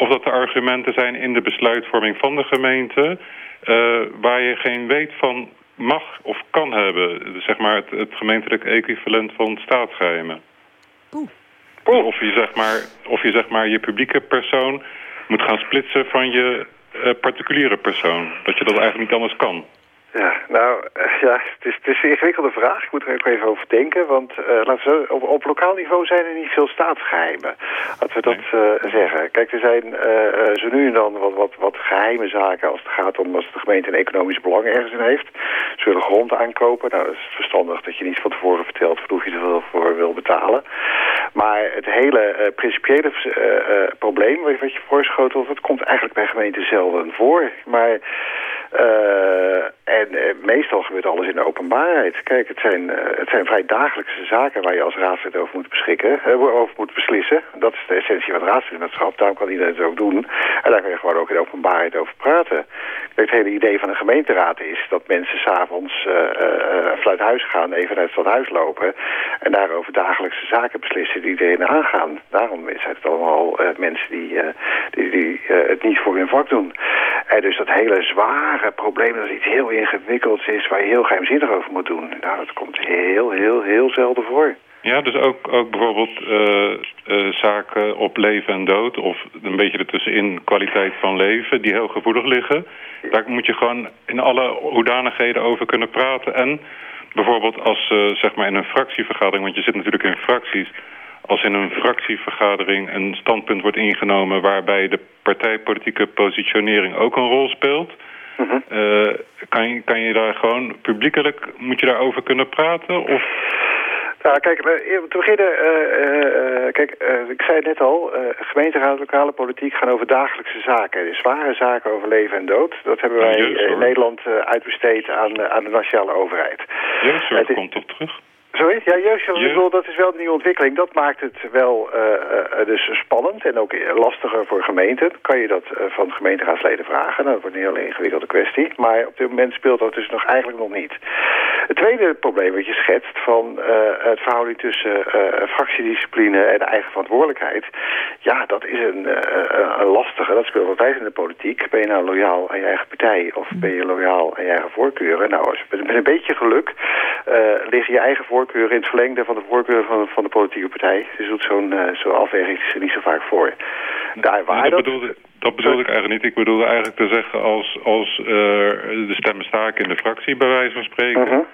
Of dat er argumenten zijn in de besluitvorming van de gemeente... eh, waar je geen weet van mag of kan hebben. Zeg maar het, het gemeentelijk equivalent van staatsgeheimen. Of je, zeg maar, of je zeg maar je publieke persoon moet gaan splitsen van je eh, particuliere persoon. Dat je dat eigenlijk niet anders kan. Ja, nou, eh, ja, het is, het is een ingewikkelde vraag. Ik moet er ook even over denken. Want eh, laten we zo, op, op lokaal niveau zijn er niet veel staatsgeheimen. Laten we dat eh, zeggen. Kijk, er zijn zo nu en dan wat, wat, wat geheime zaken als het gaat om als de gemeente een economisch belang ergens in heeft. Ze willen grond aankopen. Nou, dat is verstandig dat je niet van tevoren vertelt hoe je er wel voor wil betalen. Maar het hele principiële probleem wat wat je voorschotelt, dat komt eigenlijk bij gemeenten zelden voor. Maar eh, en eh, meestal gebeurt alles in de openbaarheid. Kijk, het zijn, eh, het zijn vrij dagelijkse zaken waar je als raadslid over moet beschikken, eh, over moet beslissen. Dat is de essentie van het raadslidmaatschap. Daarom kan iedereen het ook doen. En daar kun je gewoon ook in de openbaarheid over praten. Kijk, het hele idee van een gemeenteraad is dat mensen s'avonds vanuit huis gaan, even naar het stadhuis lopen en daarover dagelijkse zaken beslissen die erin aangaan. Daarom zijn het allemaal mensen die, die, die het niet voor hun vak doen. En dus dat hele zware probleem dat iets heel ingewikkelds is waar je heel geheimzinnig over moet doen. Nou, dat komt heel, heel, heel zelden voor. Ja, dus ook, ook bijvoorbeeld uh, uh, zaken op leven en dood... of een beetje ertussenin kwaliteit van leven, die heel gevoelig liggen. Daar moet je gewoon in alle hoedanigheden over kunnen praten. En bijvoorbeeld als uh, zeg maar in een fractievergadering... want je zit natuurlijk in fracties... als in een fractievergadering een standpunt wordt ingenomen... waarbij de partijpolitieke positionering ook een rol speelt... Uh -huh. kan, je, kan je daar gewoon publiekelijk, moet je daarover kunnen praten? Of... Nou, kijk, te beginnen, uh, uh, kijk, uh, ik zei het net al, gemeenteraad, lokale politiek gaan over dagelijkse zaken. De zware zaken over leven en dood, dat hebben wij in Nederland uitbesteed aan, aan de nationale overheid. Jeugdzorg komt toch terug? Sorry? Ja, jeugdzorg, ja. Bedoel, dat is wel een nieuwe ontwikkeling. Dat maakt het wel uh, uh, dus spannend en ook lastiger voor gemeenten. Kan je dat uh, van gemeenteraadsleden vragen? Nou, dat wordt een heel ingewikkelde kwestie. Maar op dit moment speelt dat dus nog eigenlijk nog niet. Het tweede probleem wat je schetst van het verhouding tussen fractiediscipline en eigen verantwoordelijkheid. Ja, dat is een, een lastige. Dat speelt altijd in de politiek. Ben je nou loyaal aan je eigen partij of ben je loyaal aan je eigen voorkeuren? Nou, als, met een beetje geluk liggen je eigen voorkeuren voorkeur in het verlengde van de voorkeur van, van de politieke partij. Dus zo'n zo afweging er niet zo vaak voor. Daar waar nee, dat, bedoelde, dat bedoelde ik eigenlijk niet. Ik bedoelde eigenlijk te zeggen als, als uh, de stemmen staken in de fractie, bij wijze van spreken. Uh -huh.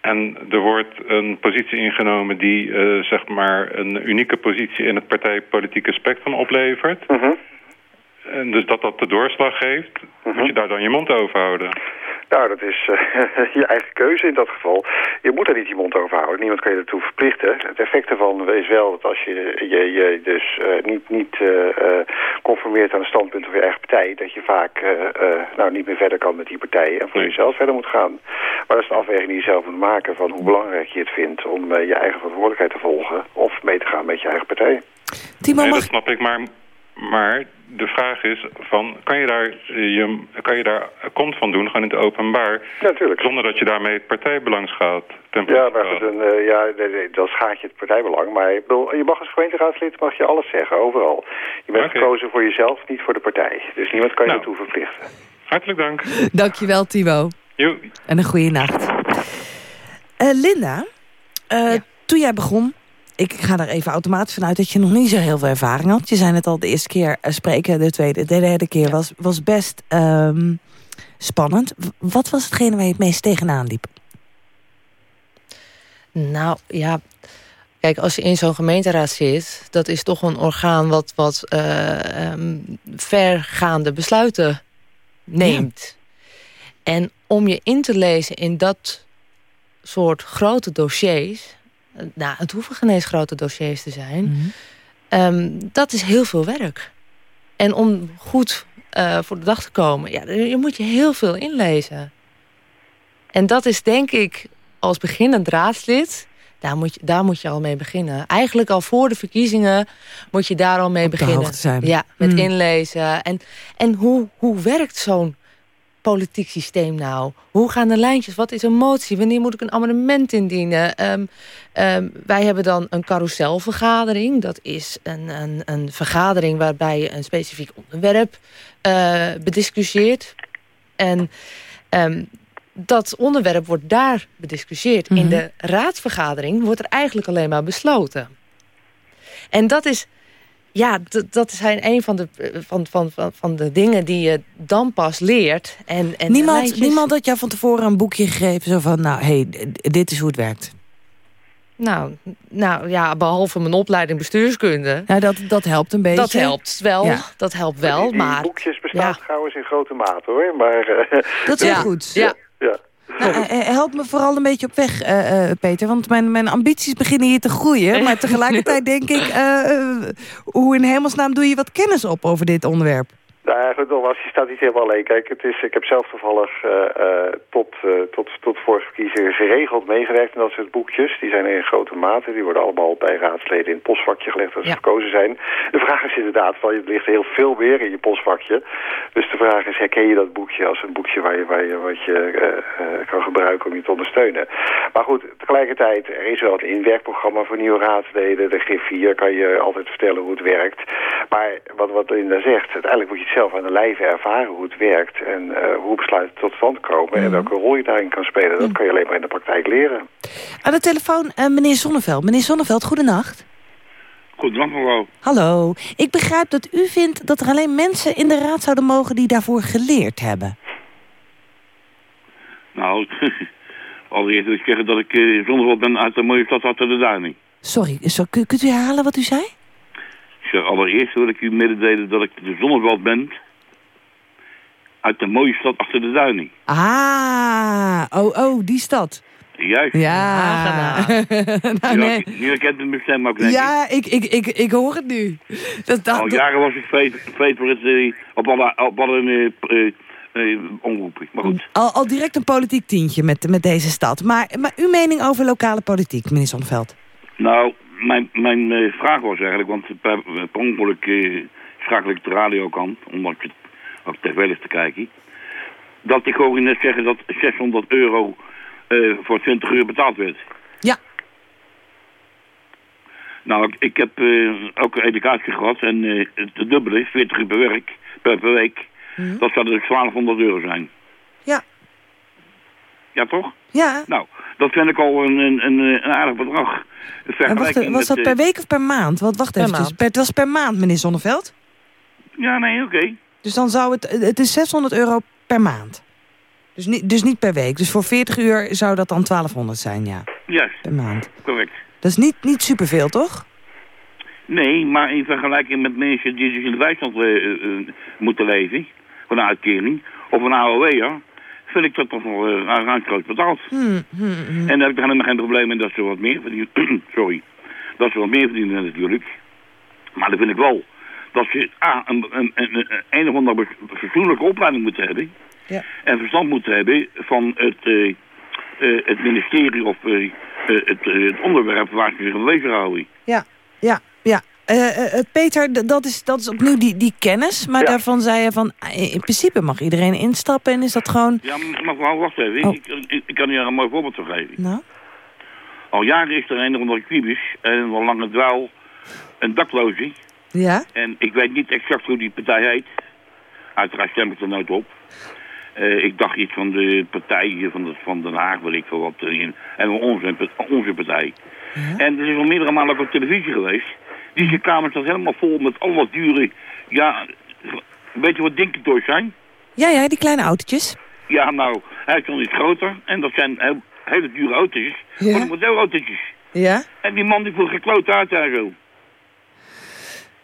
En er wordt een positie ingenomen die uh, zeg maar een unieke positie in het partijpolitieke spectrum oplevert. -huh. En dus dat dat de doorslag geeft, moet je daar dan je mond over houden. Nou, dat is eh, je eigen keuze in dat geval. Je moet er niet je mond over houden. Niemand kan je ertoe verplichten. Het effect ervan is wel dat als je je, je dus eh, niet, niet eh, eh, conformeert aan de standpunten van je eigen partij... dat je vaak eh, eh, nou, niet meer verder kan met die partij en voor jezelf verder moet gaan. Maar dat is een afweging die je zelf moet maken van hoe belangrijk je het vindt... om je eigen verantwoordelijkheid te volgen of mee te gaan met je eigen partij. Timo, nee, mag... dat snap ik, maar, maar de vraag is van, kan je daar eh, je kan je daar kont van doen, gewoon in het openbaar, natuurlijk. zonder dat je daarmee het partijbelang schaadt? Ja, maar goed, een, eh, ja, nee, nee, dan schaadt je het partijbelang. Maar ik bedoel, je mag als gemeenteraadslid mag je alles zeggen, overal. Je bent gekozen voor jezelf, niet voor de partij. Dus niemand kan je Nou. ertoe verplichten. Hartelijk dank. Dankjewel, Timo. Jo. En een goede nacht. Eh, Linda, eh, toen jij begon... Ik ga er even automatisch vanuit dat je nog niet zo heel veel ervaring had. Je zei het al, de eerste keer eh, spreken, de tweede, de derde keer was, was best ehm, spannend. Wat was hetgene waar je het meest tegenaan liep? Nou, ja... Kijk, als je in zo'n gemeenteraad zit... dat is toch een orgaan wat, wat eh, ehm, vergaande besluiten neemt. En om je in te lezen in dat soort grote dossiers... nou, het hoeven geen eens grote dossiers te zijn... ehm, dat is heel veel werk. En om goed eh, voor de dag te komen... Ja, je moet je heel veel inlezen. En dat is denk ik als beginnend raadslid... Daar moet, je, daar moet je al mee beginnen. Eigenlijk al voor de verkiezingen moet je daar al mee beginnen. zijn. Ja, met Mm. inlezen. En, en hoe, hoe werkt zo'n politiek systeem nou? Hoe gaan de lijntjes? Wat is een motie? Wanneer moet ik een amendement indienen? Ehm, ehm, wij hebben dan een carouselvergadering. Dat is een, een, een vergadering waarbij je een specifiek onderwerp eh, bediscussieert. En ehm, dat onderwerp wordt daar bediscussieerd. In Mhm. de raadsvergadering wordt er eigenlijk alleen maar besloten. En dat is, ja, dat zijn een van de, eh, van, van, van, van de dingen die je dan pas leert. En, en niemand, lijntjes- niemand had jou van tevoren een boekje gegeven... zo van, nou, hey, d- dit is hoe het werkt. Nou, nou ja, behalve mijn opleiding bestuurskunde. Ja, dat, dat helpt een beetje. Dat helpt wel, Ja. dat helpt wel, die maar... boekjes bestaan trouwens in grote mate hoor. Maar, eh, Dat is Ja, goed. Ja, ja. Nou, eh, eh, help me vooral een beetje op weg, eh, Peter. Want mijn, mijn ambities beginnen hier te groeien. Maar tegelijkertijd denk ik... hoe in hemelsnaam doe je wat kennis op over dit onderwerp? Nou ja, goed, nogmaals, je staat niet helemaal alleen. Kijk, het is, ik heb zelf toevallig eh, eh, tot, eh, tot, tot vorige verkiezingen geregeld meegewerkt in dat soort boekjes. Die zijn in grote mate. Die worden allemaal bij raadsleden in het postvakje gelegd als ze gekozen zijn. De vraag is inderdaad, er ligt heel veel meer in je postvakje. Dus de vraag is, herken je dat boekje als een boekje waar je, waar je, wat je kan gebruiken om je te ondersteunen? Maar goed, tegelijkertijd, er is wel een inwerkprogramma voor nieuwe raadsleden. De G4 kan je altijd vertellen hoe het werkt. Maar wat, wat Linda zegt, uiteindelijk moet je het zelf aan de lijve ervaren hoe het werkt. En eh, hoe besluiten tot stand komen. En welke rol je daarin kan spelen. Dat kan je alleen maar in de praktijk leren. Aan de telefoon, eh, meneer Zonneveld. Meneer Zonneveld, goedenacht. Goedendag mevrouw. Hallo. Ik begrijp dat u vindt dat er alleen mensen in de raad zouden mogen... die daarvoor geleerd hebben. Nou, allereerst wil ik zeggen dat ik eh, zonder wat ben uit de mooie stad achter de duinen. Sorry, zo, kunt u herhalen wat u zei? Allereerst wil ik u mededelen dat ik de Zonneveld ben uit de mooie stad achter de duinen. Ah, oh, oh, die stad. Juist. Ja. nou, Nu, nee. nu herkent u mijn stem ook, denk ik. Ja, ik, ik, ik, ik hoor het nu. Dat, dat, Al jaren was ik het, eh, op alle, op alle eh, eh, eh, omroepen. Maar goed. al, al direct een politiek tientje met, met deze stad. Maar, maar uw mening over lokale politiek, meneer Zonneveld? Nou, mijn, mijn eh, vraag was eigenlijk, want per, per ongeluk eh, schakel ik de radio kan, omdat ik op tv ligt te kijken. Dat ik hoorde net zeggen dat 600 euro eh, voor 20 uur betaald werd. Ja. Nou, ik, ik heb ook een educatie gehad en het dubbele, 40 uur per, werk, per, per week, dat zou dus 1200 euro zijn. Ja. Ja, toch? Ja. Nou, dat vind ik al een, een, een, een aardig bedrag. Wacht, was dat met, per eh, week of per maand? Want wacht Per even, maand. het was per maand, meneer Zonneveld. Ja, nee, oké. Dus dan zou het, het is 600 euro per maand. Dus niet, dus niet per week. Dus voor 40 uur zou dat dan 1200 zijn, ja. Juist, Per maand. correct. Dat is niet, niet superveel, toch? Nee, maar in vergelijking met mensen die dus in de bijstand eh, eh, moeten leven, van een uitkering, of een AOW'er, vind ik dat toch wel uh, ruim groot betaald. Hmm, hmm, hmm. En daar heb ik helemaal geen probleem in dat ze wat meer verdienen. Sorry. Dat ze wat meer verdienen natuurlijk. Maar dan vind ik wel dat ze A, een, een, een, een, of andere fatsoenlijke opleiding moeten hebben. Ja. En verstand moeten hebben van het, eh, eh, het ministerie of eh, het, het onderwerp waar ze zich aan bezighouden. Ja, ja, ja. Eh, eh, Peter, d- dat is, dat is opnieuw die, die kennis. Maar daarvan zei je van, eh, in principe mag iedereen instappen. En is dat gewoon... Ja, maar mevrouw, wacht even. Oh. Ik, ik, ik kan u een mooi voorbeeld van geven. Nou? Al jaren is er een onder de kubus en al lange dwaal een dakloze. Ja? En ik weet niet exact hoe die partij heet. Uiteraard stem ik er nooit op. Eh, ik dacht iets van de partij van, de, van Den Haag, weet ik veel wat. eh, in- en onze, onze partij. En er is al meerdere malen ook op televisie geweest. Die kamer staat helemaal vol met allemaal dure... Ja, weet je wat dinkeltoys zijn? Ja, ja, die kleine autootjes. Ja, nou, hij is nog iets groter. En dat zijn heel, hele dure autootjes. Ja. Ja. modelautootjes. Ja? En die man die voelt gekloot uit daar zo.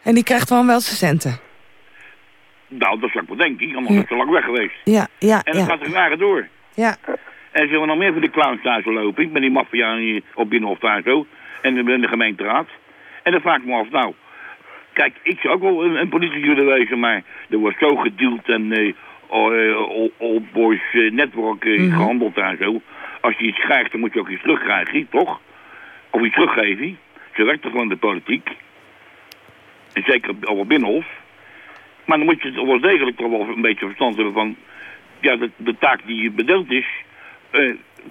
En die krijgt gewoon wel zijn centen. Nou, dat zou ik wel denken, anders is het te lang weg geweest. Ja, ja, En dat ja. gaat er jaren door. Ja. En zullen we nog meer voor die clowns daar zo lopen? Ik ben die maffia hier op Binnenhof daar zo. En ik ben in de gemeenteraad. En dan vraag ik me af, nou... Kijk, ik zou ook wel een, een politicus willen wezen, maar er wordt zo gedeeld en all, all, all boys eh, network Mhm. gehandeld daar zo. Als je iets krijgt, dan moet je ook iets terugkrijgen, toch? Of iets teruggeven. Zo werkt toch gewoon de politiek. En zeker op op Binnenhof. Maar dan moet je toch wel degelijk toch wel een beetje verstand hebben van... Ja, de, de taak die je bedeeld is...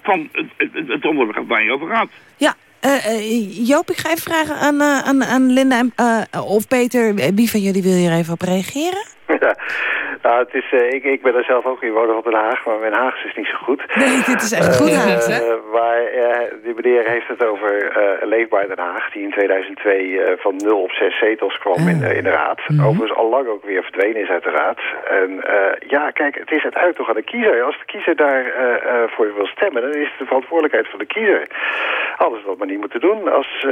van het, het, het onderwerp waar je over gaat. Ja, eh, Joop, ik ga even vragen aan, eh, aan, aan Linda en, eh, of Peter. Wie van jullie wil hier even op reageren? Ja, nou, het is, eh, ik, ik ben er zelf ook in wonen op Den Haag, maar mijn Haags is niet zo goed. Nee, dit is echt goed Eh, Haags, hè? maar eh, die meneer heeft het over Leefbaar Den Haag, die in 2002 eh, van 0 op 6 zetels kwam in, de- in de raad. Overigens al lang ook weer verdwenen is uit de raad. En ja, kijk, het is uiteindelijk toch aan de kiezer. Als de kiezer daar eh, voor wil stemmen, dan is het de verantwoordelijkheid van de kiezer. Ze dat maar niet moeten doen als,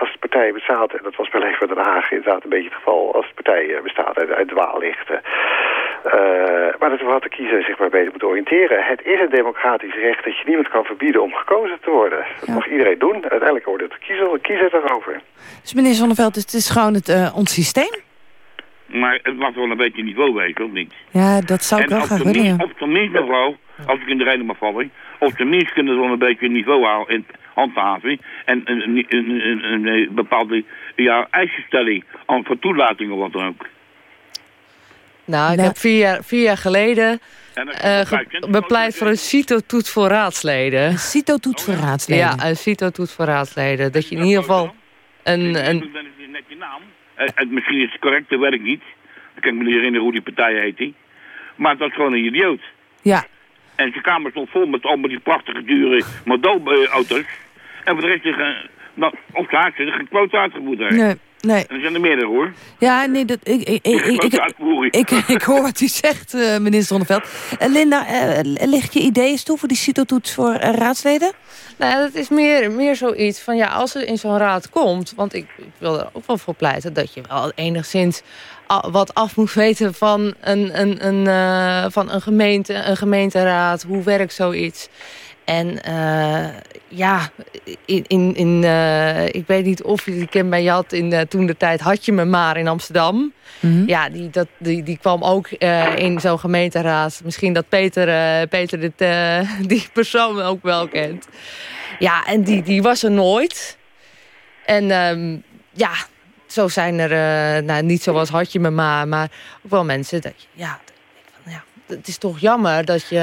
als de partij bestaat. En dat was bij Leefbaar Den Haag inderdaad een beetje het geval als de partij bestaat uit, uit dwaallichten. Eh, maar dat had de kiezer zich maar beter moeten oriënteren. Het is een democratisch recht dat je niemand kan verbieden om gekozen te worden. Dat mag iedereen doen. Uiteindelijk het de kiezer, de kiezer daarover. Dus meneer Zonneveld, het is gewoon het, eh, ons systeem? Maar het mag wel een beetje niveau weten, of niet? Ja, dat zou ik en wel graag willen, ja. zijn minst mevrouw, als ik in de reden mag vallen, op zijn minst kunnen ze wel een beetje een niveau hou- in handhaven en een, een, een, een, een, een bepaalde ja, eisen stellen aan voor toelating of wat dan ook. Nou, ik heb vier jaar, vier jaar geleden eh, bepleit voor een CITO-toets voor raadsleden. CITO-toets voor raadsleden? Ja, een CITO-toets voor raadsleden. Dat je in ieder geval een... een Dan is het net je naam. Eh, het, misschien is het correct, dat weet ik niet. Ik kan me niet herinneren hoe die partij heet. die. Maar dat is gewoon een idioot. Ja. En zijn kamer stond vol met allemaal die prachtige, dure modelauto's. En voor de rest is er, nou, op de haak er geen kloot uitgevoerd. Nee, nee. En er zijn er meerdere hoor. Ja, nee, dat, ik, ik, ik, ik, ik, ik, ik hoor wat u zegt, eh, minister Zonneveld. Eh, Linda, eh, leg je ideeën toe voor die CITO-toets voor raadsleden? Nou, dat is meer, meer zoiets van ja, als er in zo'n raad komt, want ik, ik wil er ook wel voor pleiten dat je wel enigszins wat af moet weten van een, een, een, eh, van een gemeente, een gemeenteraad. Hoe werkt zoiets? En eh, ja, in, in, in, eh, ik weet niet of je die ken bij had in eh, toen de tijd had je me maar in Amsterdam. Ja, die, dat, die, die kwam ook in zo'n gemeenteraad. Misschien dat Peter, Peter dit, die persoon ook wel kent. Ja, en die, die was er nooit. En ehm, ja, zo zijn er, nou niet zoals had je me maar, maar ook wel mensen dat ja, het is toch jammer dat je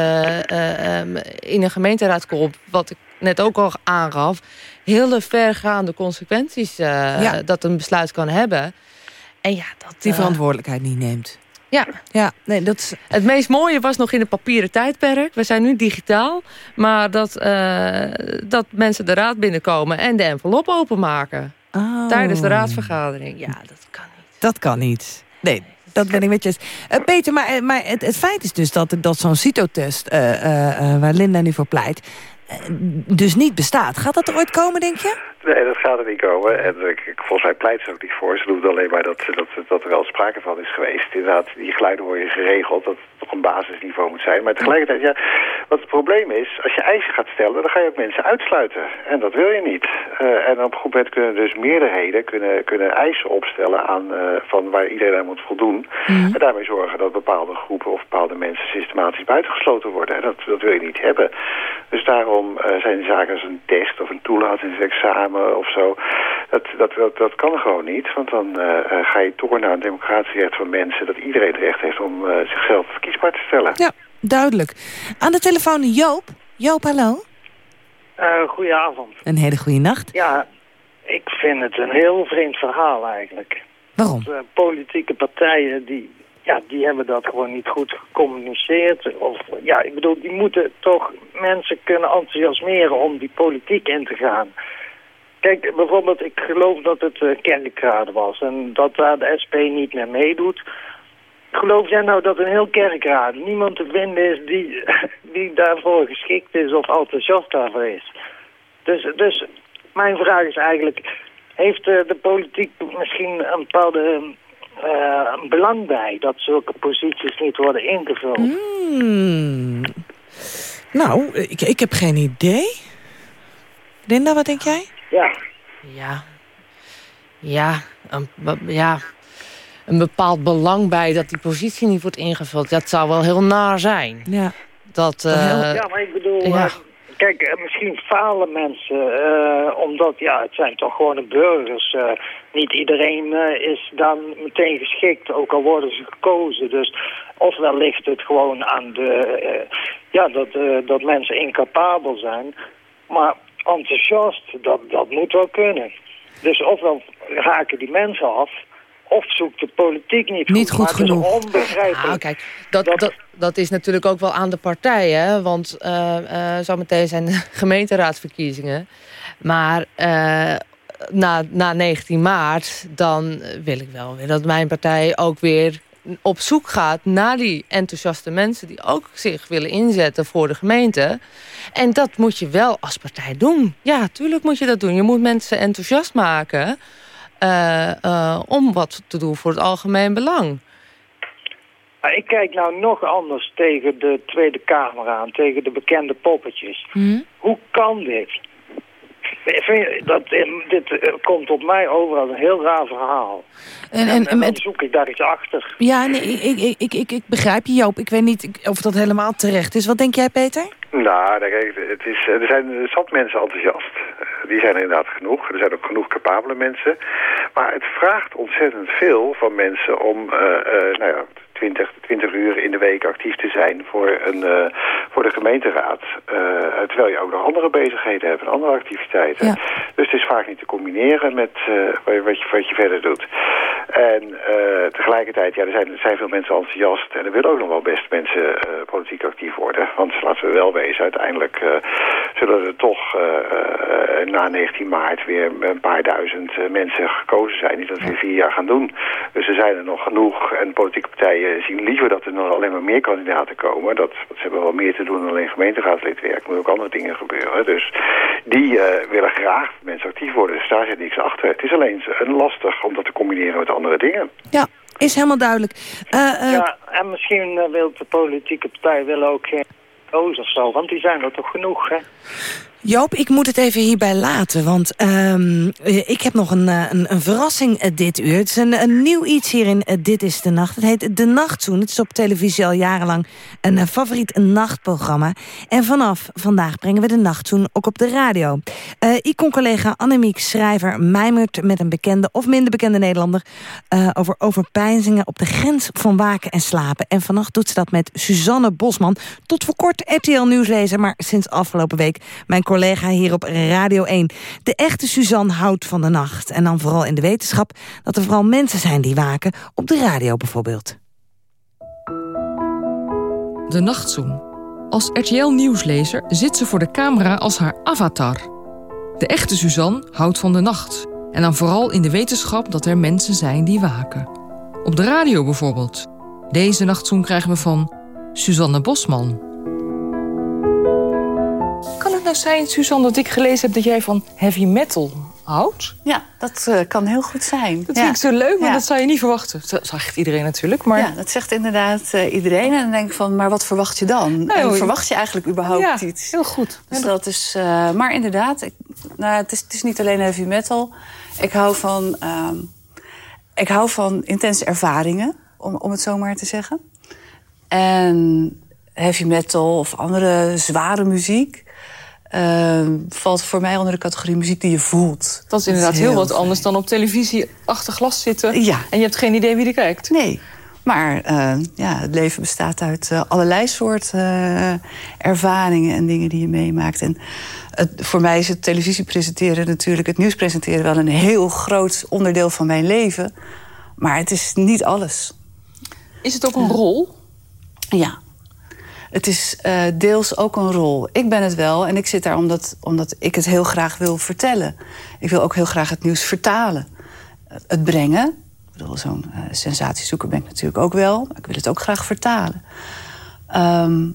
eh, ehm, in een gemeenteraad komt, wat ik net ook al aangaf, hele vergaande consequenties eh, Ja. dat een besluit kan hebben. En ja, dat, Die eh, verantwoordelijkheid niet neemt. ja. Ja, nee, dat is... Het meest mooie was nog in het papieren tijdperk. We zijn nu digitaal. Maar dat, dat mensen de raad binnenkomen en de envelop openmaken. Oh. Tijdens de raadsvergadering. Ja, dat kan niet. Dat kan niet. Nee, dat ben ik met je eens. Eh, Peter, maar, eh, maar het, feit is dus dat, dat zo'n CITO-test... eh, waar Linda nu voor pleit... dus niet bestaat. Gaat dat er ooit komen, denk je? Nee, dat gaat er niet komen. En ik, volgens mij pleit ze ook niet voor. Ze noemt alleen maar dat, dat, dat er wel sprake van is geweest. Inderdaad, die geluiden worden geregeld. Dat toch een basisniveau moet zijn. Maar tegelijkertijd, ja, wat het probleem is... als je eisen gaat stellen, dan ga je ook mensen uitsluiten. En dat wil je niet. Uh, en op een goed moment kunnen dus meerderheden... kunnen, kunnen eisen opstellen aan, uh, van waar iedereen aan moet voldoen. Mm. En daarmee zorgen dat bepaalde groepen of bepaalde mensen... systematisch buitengesloten worden. En dat, dat wil je niet hebben. Dus daarom uh, zijn zaken als een test of een toelatingsexamen of zo. Dat, dat, dat, dat kan gewoon niet, want dan ga je door naar een democratisch recht van mensen... dat iedereen het recht heeft om zichzelf te stellen. Ja, duidelijk. Aan de telefoon Joop. Joop, hallo. Uh, goedenavond. Een hele goede nacht. Ja, ik vind het een heel vreemd verhaal eigenlijk. Waarom? Want, politieke partijen die, ja, die hebben dat gewoon niet goed gecommuniceerd. Of, ja, ik bedoel, die moeten toch mensen kunnen enthousiasmeren om die politiek in te gaan. Kijk, bijvoorbeeld, ik geloof dat het uh, was en dat daar de SP niet meer meedoet. Geloof jij nou dat een heel kerkraad niemand te vinden is die, die daarvoor geschikt is of enthousiast daarvoor is? Dus, dus mijn vraag is eigenlijk, heeft uh, de politiek misschien een bepaalde uh, belang bij dat zulke posities niet worden ingevuld? Hmm. Nou, ik, ik heb geen idee. Linda, wat denk jij? Ja. Ja. Ja, een, ja. Een bepaald belang bij dat die positie niet wordt ingevuld. Dat zou wel heel naar zijn. Ja. Dat, uh, ja, maar ik bedoel... Ja. Kijk, misschien falen mensen, uh, omdat ja, het zijn toch gewoon de burgers. Uh, niet iedereen uh, is dan meteen geschikt, ook al worden ze gekozen. Dus ofwel ligt het gewoon aan de, ja, dat, dat mensen incapabel zijn. Maar enthousiast, dat, dat moet wel kunnen. Dus ofwel raken die mensen af, of zoekt de politiek niet, niet goed, goed genoeg. onbegrijpelijk. Nou, kijk, dat, dat, dat, dat, is natuurlijk ook wel aan de partijen. Want uh, uh, zometeen zijn de gemeenteraadsverkiezingen. Maar uh, na, na 19 maart, dan wil ik wel weer dat mijn partij ook weer op zoek gaat naar die enthousiaste mensen... die ook zich willen inzetten voor de gemeente. En dat moet je wel als partij doen. Ja, tuurlijk moet je dat doen. Je moet mensen enthousiast maken... Uh, uh, om wat te doen voor het algemeen belang. Ik kijk nou nog anders tegen de Tweede Kamer aan, tegen de bekende poppetjes. Hmm? Hoe kan dit? Dat, dit komt op mij over als een heel raar verhaal. En, en, en, en dan zoek ik daar iets achter. Ja, nee, ik, ik, ik, ik, ik begrijp je Joop. Ik weet niet of dat helemaal terecht is. Wat denk jij Peter? Nou, kijk, het is, er zijn zat mensen enthousiast. Die zijn er inderdaad genoeg. Er zijn ook genoeg capabele mensen. Maar het vraagt ontzettend veel van mensen om, uh, uh, nou ja, 20, 20 uur in de week actief te zijn voor, een, uh, voor de gemeenteraad. Uh, terwijl je ook nog andere bezigheden hebt en andere activiteiten. Ja. Dus het is vaak niet te combineren met uh, wat, je, wat je verder doet. En tegelijkertijd, ja, er zijn, er zijn veel mensen enthousiast en er willen ook nog wel best mensen politiek actief worden. Want laten we wel wezen, uiteindelijk zullen er toch na 19 maart weer een paar duizend mensen gekozen zijn die dat in vier jaar gaan doen. Dus er zijn er nog genoeg en politieke partijen zien liever dat er nog alleen maar meer kandidaten komen. Dat, dat ze hebben wel meer te doen dan alleen gemeenteraadslidwerk. Er moeten ook andere dingen gebeuren. Dus die uh, willen graag mensen actief worden. Dus daar zit niks achter. Het is alleen lastig om dat te combineren met andere dingen. Ja, is helemaal duidelijk. Uh, uh... Ja, en misschien wil de politieke partij willen ook geen koos of zo. Want die zijn er toch genoeg, hè? Joop, ik moet het even hierbij laten, want um, ik heb nog een, een, een verrassing uh, dit uur. Het is een, een nieuw iets hier in uh, Dit is de Nacht. Het heet De Nachtzoen. Het is op televisie al jarenlang een uh, favoriet nachtprogramma. En vanaf vandaag brengen we De Nachtzoen ook op de radio. Icon-collega Annemiek Schrijver mijmert met een bekende of minder bekende Nederlander... over overpeinzingen op de grens van waken en slapen. En vannacht doet ze dat met Suzanne Bosman. Tot voor kort RTL-nieuwslezer, maar sinds afgelopen week... mijn collega hier op Radio 1. De echte Suzanne houdt van de nacht. En dan vooral in de wetenschap dat er vooral mensen zijn die waken. Op de radio bijvoorbeeld. De Nachtzoen. Als RTL-nieuwslezer zit ze voor de camera als haar avatar. De echte Suzanne houdt van de nacht. En dan vooral in de wetenschap dat er mensen zijn die waken. Op de radio bijvoorbeeld. Deze nachtzoen krijgen we van Suzanne Bosman nou zijn, Suzanne, dat ik gelezen heb dat jij van heavy metal houdt? Ja, dat uh, kan heel goed zijn. Dat ja. vind ik zo leuk, maar Ja. dat zou je niet verwachten. Dat zegt iedereen natuurlijk, maar... Ja, dat zegt inderdaad eh, iedereen. En dan denk ik van, maar wat verwacht je dan? Nou, en verwacht je eigenlijk überhaupt ja, iets? heel goed. Dus dat is, eh, maar inderdaad, ik, nou, het, is, het is niet alleen heavy metal. Ik hou van, ehm, ik hou van intense ervaringen, om, om het zo maar te zeggen. En heavy metal of andere zware muziek... ehm, valt voor mij onder de categorie muziek die je voelt. Dat is inderdaad heel, wat anders dan op televisie achter glas zitten. Ja. En je hebt geen idee wie er kijkt. Nee. Maar eh, ja, het leven bestaat uit eh, allerlei soorten eh, ervaringen en dingen die je meemaakt. En het, voor mij is het televisie presenteren natuurlijk, het nieuws presenteren wel een heel groot onderdeel van mijn leven. Maar het is niet alles. Is het ook een rol? Ja. Het is eh, deels ook een rol. Ik ben het wel en ik zit daar omdat, omdat ik het heel graag wil vertellen. Ik wil ook heel graag het nieuws vertalen. Het brengen. Ik bedoel, zo'n eh, sensatiezoeker ben ik natuurlijk ook wel. Maar ik wil het ook graag vertalen. Ehm,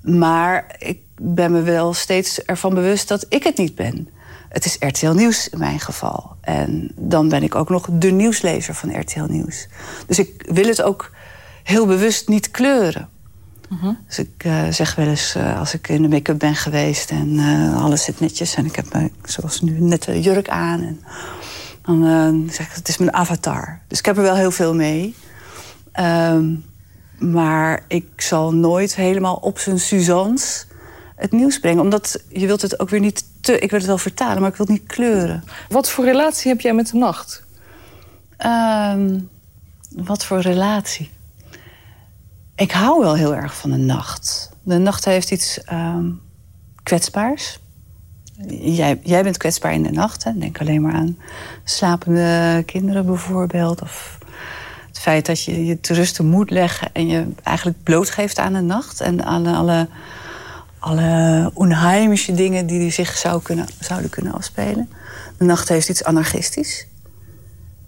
maar ik ben me wel steeds ervan bewust dat ik het niet ben. Het is RTL Nieuws in mijn geval. En dan ben ik ook nog de nieuwslezer van RTL Nieuws. Dus ik wil het ook heel bewust niet kleuren. Dus ik eh, zeg wel eens, eh, als ik in de make-up ben geweest en eh, alles zit netjes en ik heb me, zoals nu net een jurk aan. En dan zeg ik, het is mijn avatar. Dus ik heb er wel heel veel mee. Ehm, maar ik zal nooit helemaal op zijn Suzanne's het nieuws brengen. Omdat je wilt het ook weer niet te... Ik wil het wel vertalen, maar ik wil het niet kleuren. Wat voor relatie heb jij met de nacht? Ehm, wat voor relatie? Ik hou wel heel erg van de nacht. De nacht heeft iets ehm, kwetsbaars. Jij, jij bent kwetsbaar in de nacht. Hè? Denk alleen maar aan slapende kinderen bijvoorbeeld. Of het feit dat je je te rusten moet leggen... en je eigenlijk blootgeeft aan de nacht. En aan alle, alle onheimische dingen die zich zou kunnen, zouden kunnen afspelen. De nacht heeft iets anarchistisch.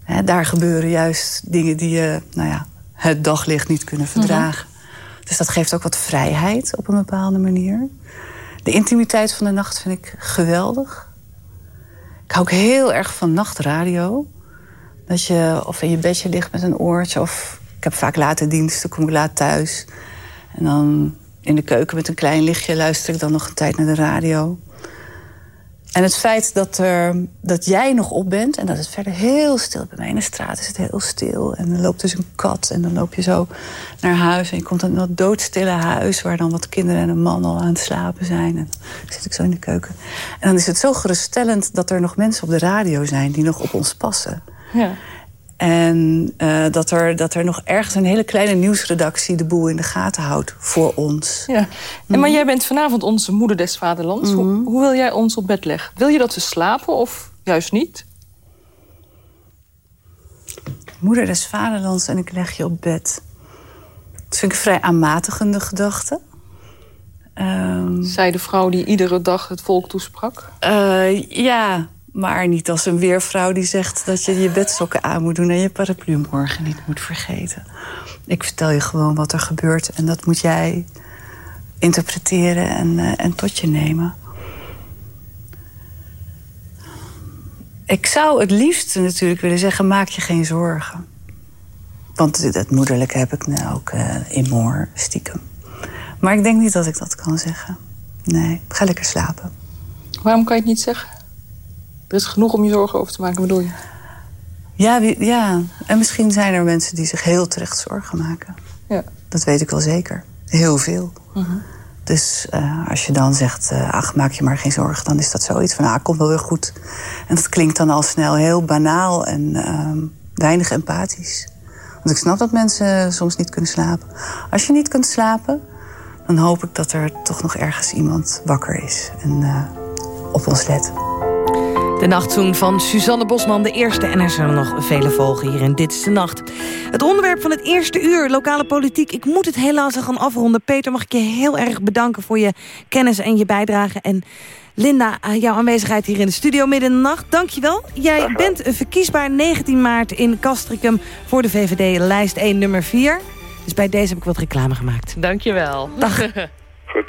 Hè, daar gebeuren juist dingen die je, nou ja, het daglicht niet kunnen verdragen. Dus dat geeft ook wat vrijheid op een bepaalde manier. De intimiteit van de nacht vind ik geweldig. Ik hou ook heel erg van nachtradio. Dat je of in je bedje ligt met een oortje... of ik heb vaak late diensten, kom ik laat thuis. En dan in de keuken met een klein lichtje luister ik dan nog een tijd naar de radio. En het feit dat, er, dat jij nog op bent en dat het verder heel stil... bij mij in de straat is het heel stil. En dan loopt dus een kat en dan loop je zo naar huis... en je komt in dat doodstille huis... waar dan wat kinderen en een man al aan het slapen zijn. En dan zit ik zo in de keuken. En dan is het zo geruststellend dat er nog mensen op de radio zijn... die nog op ons passen. Ja. En eh, dat, er, dat er nog ergens een hele kleine nieuwsredactie... de boel in de gaten houdt voor ons. Ja. En, maar jij bent vanavond onze moeder des vaderlands. hoe, hoe wil jij ons op bed leggen? Wil je dat we slapen of juist niet? Moeder des vaderlands en ik leg je op bed. Dat vind ik een vrij aanmatigende gedachte. Ehm, Zij de vrouw die iedere dag het volk toesprak? eh, ja, maar niet als een weervrouw die zegt dat je je bedsokken aan moet doen... en je paraplu morgen niet moet vergeten. Ik vertel je gewoon wat er gebeurt en dat moet jij interpreteren en, eh, en tot je nemen. Ik zou het liefst natuurlijk willen zeggen, maak je geen zorgen. Want dat moederlijke heb ik nou ook eh, in moor, stiekem. Maar ik denk niet dat ik dat kan zeggen. Nee, ga lekker slapen. Waarom kan je het niet zeggen? Er is genoeg om je zorgen over te maken, bedoel je? Ja, ja, en misschien zijn er mensen die zich heel terecht zorgen maken. Ja. Dat weet ik wel zeker. Heel veel. Mhm. Dus eh, als je dan zegt, eh, ach, maak je maar geen zorgen... dan is dat zoiets van, ah, komt wel weer goed. En dat klinkt dan al snel heel banaal en ehm, weinig empathisch. Want ik snap dat mensen soms niet kunnen slapen. Als je niet kunt slapen, dan hoop ik dat er toch nog ergens iemand wakker is... en eh, op ons let. De nachtzoen van Suzanne Bosman, de eerste. En er zullen nog vele volgen hier in Dit is de Nacht. Het onderwerp van het eerste uur, lokale politiek. Ik moet het helaas al gaan afronden. Peter, mag ik je heel erg bedanken voor je kennis en je bijdrage. En Linda, eh, jouw aanwezigheid hier in de studio midden in de nacht. Dank je wel. Jij bent verkiesbaar 19 maart in Castricum voor de VVD lijst 1 nummer 4. Dus bij deze heb ik wat reclame gemaakt. Dankjewel. Dag. Goed.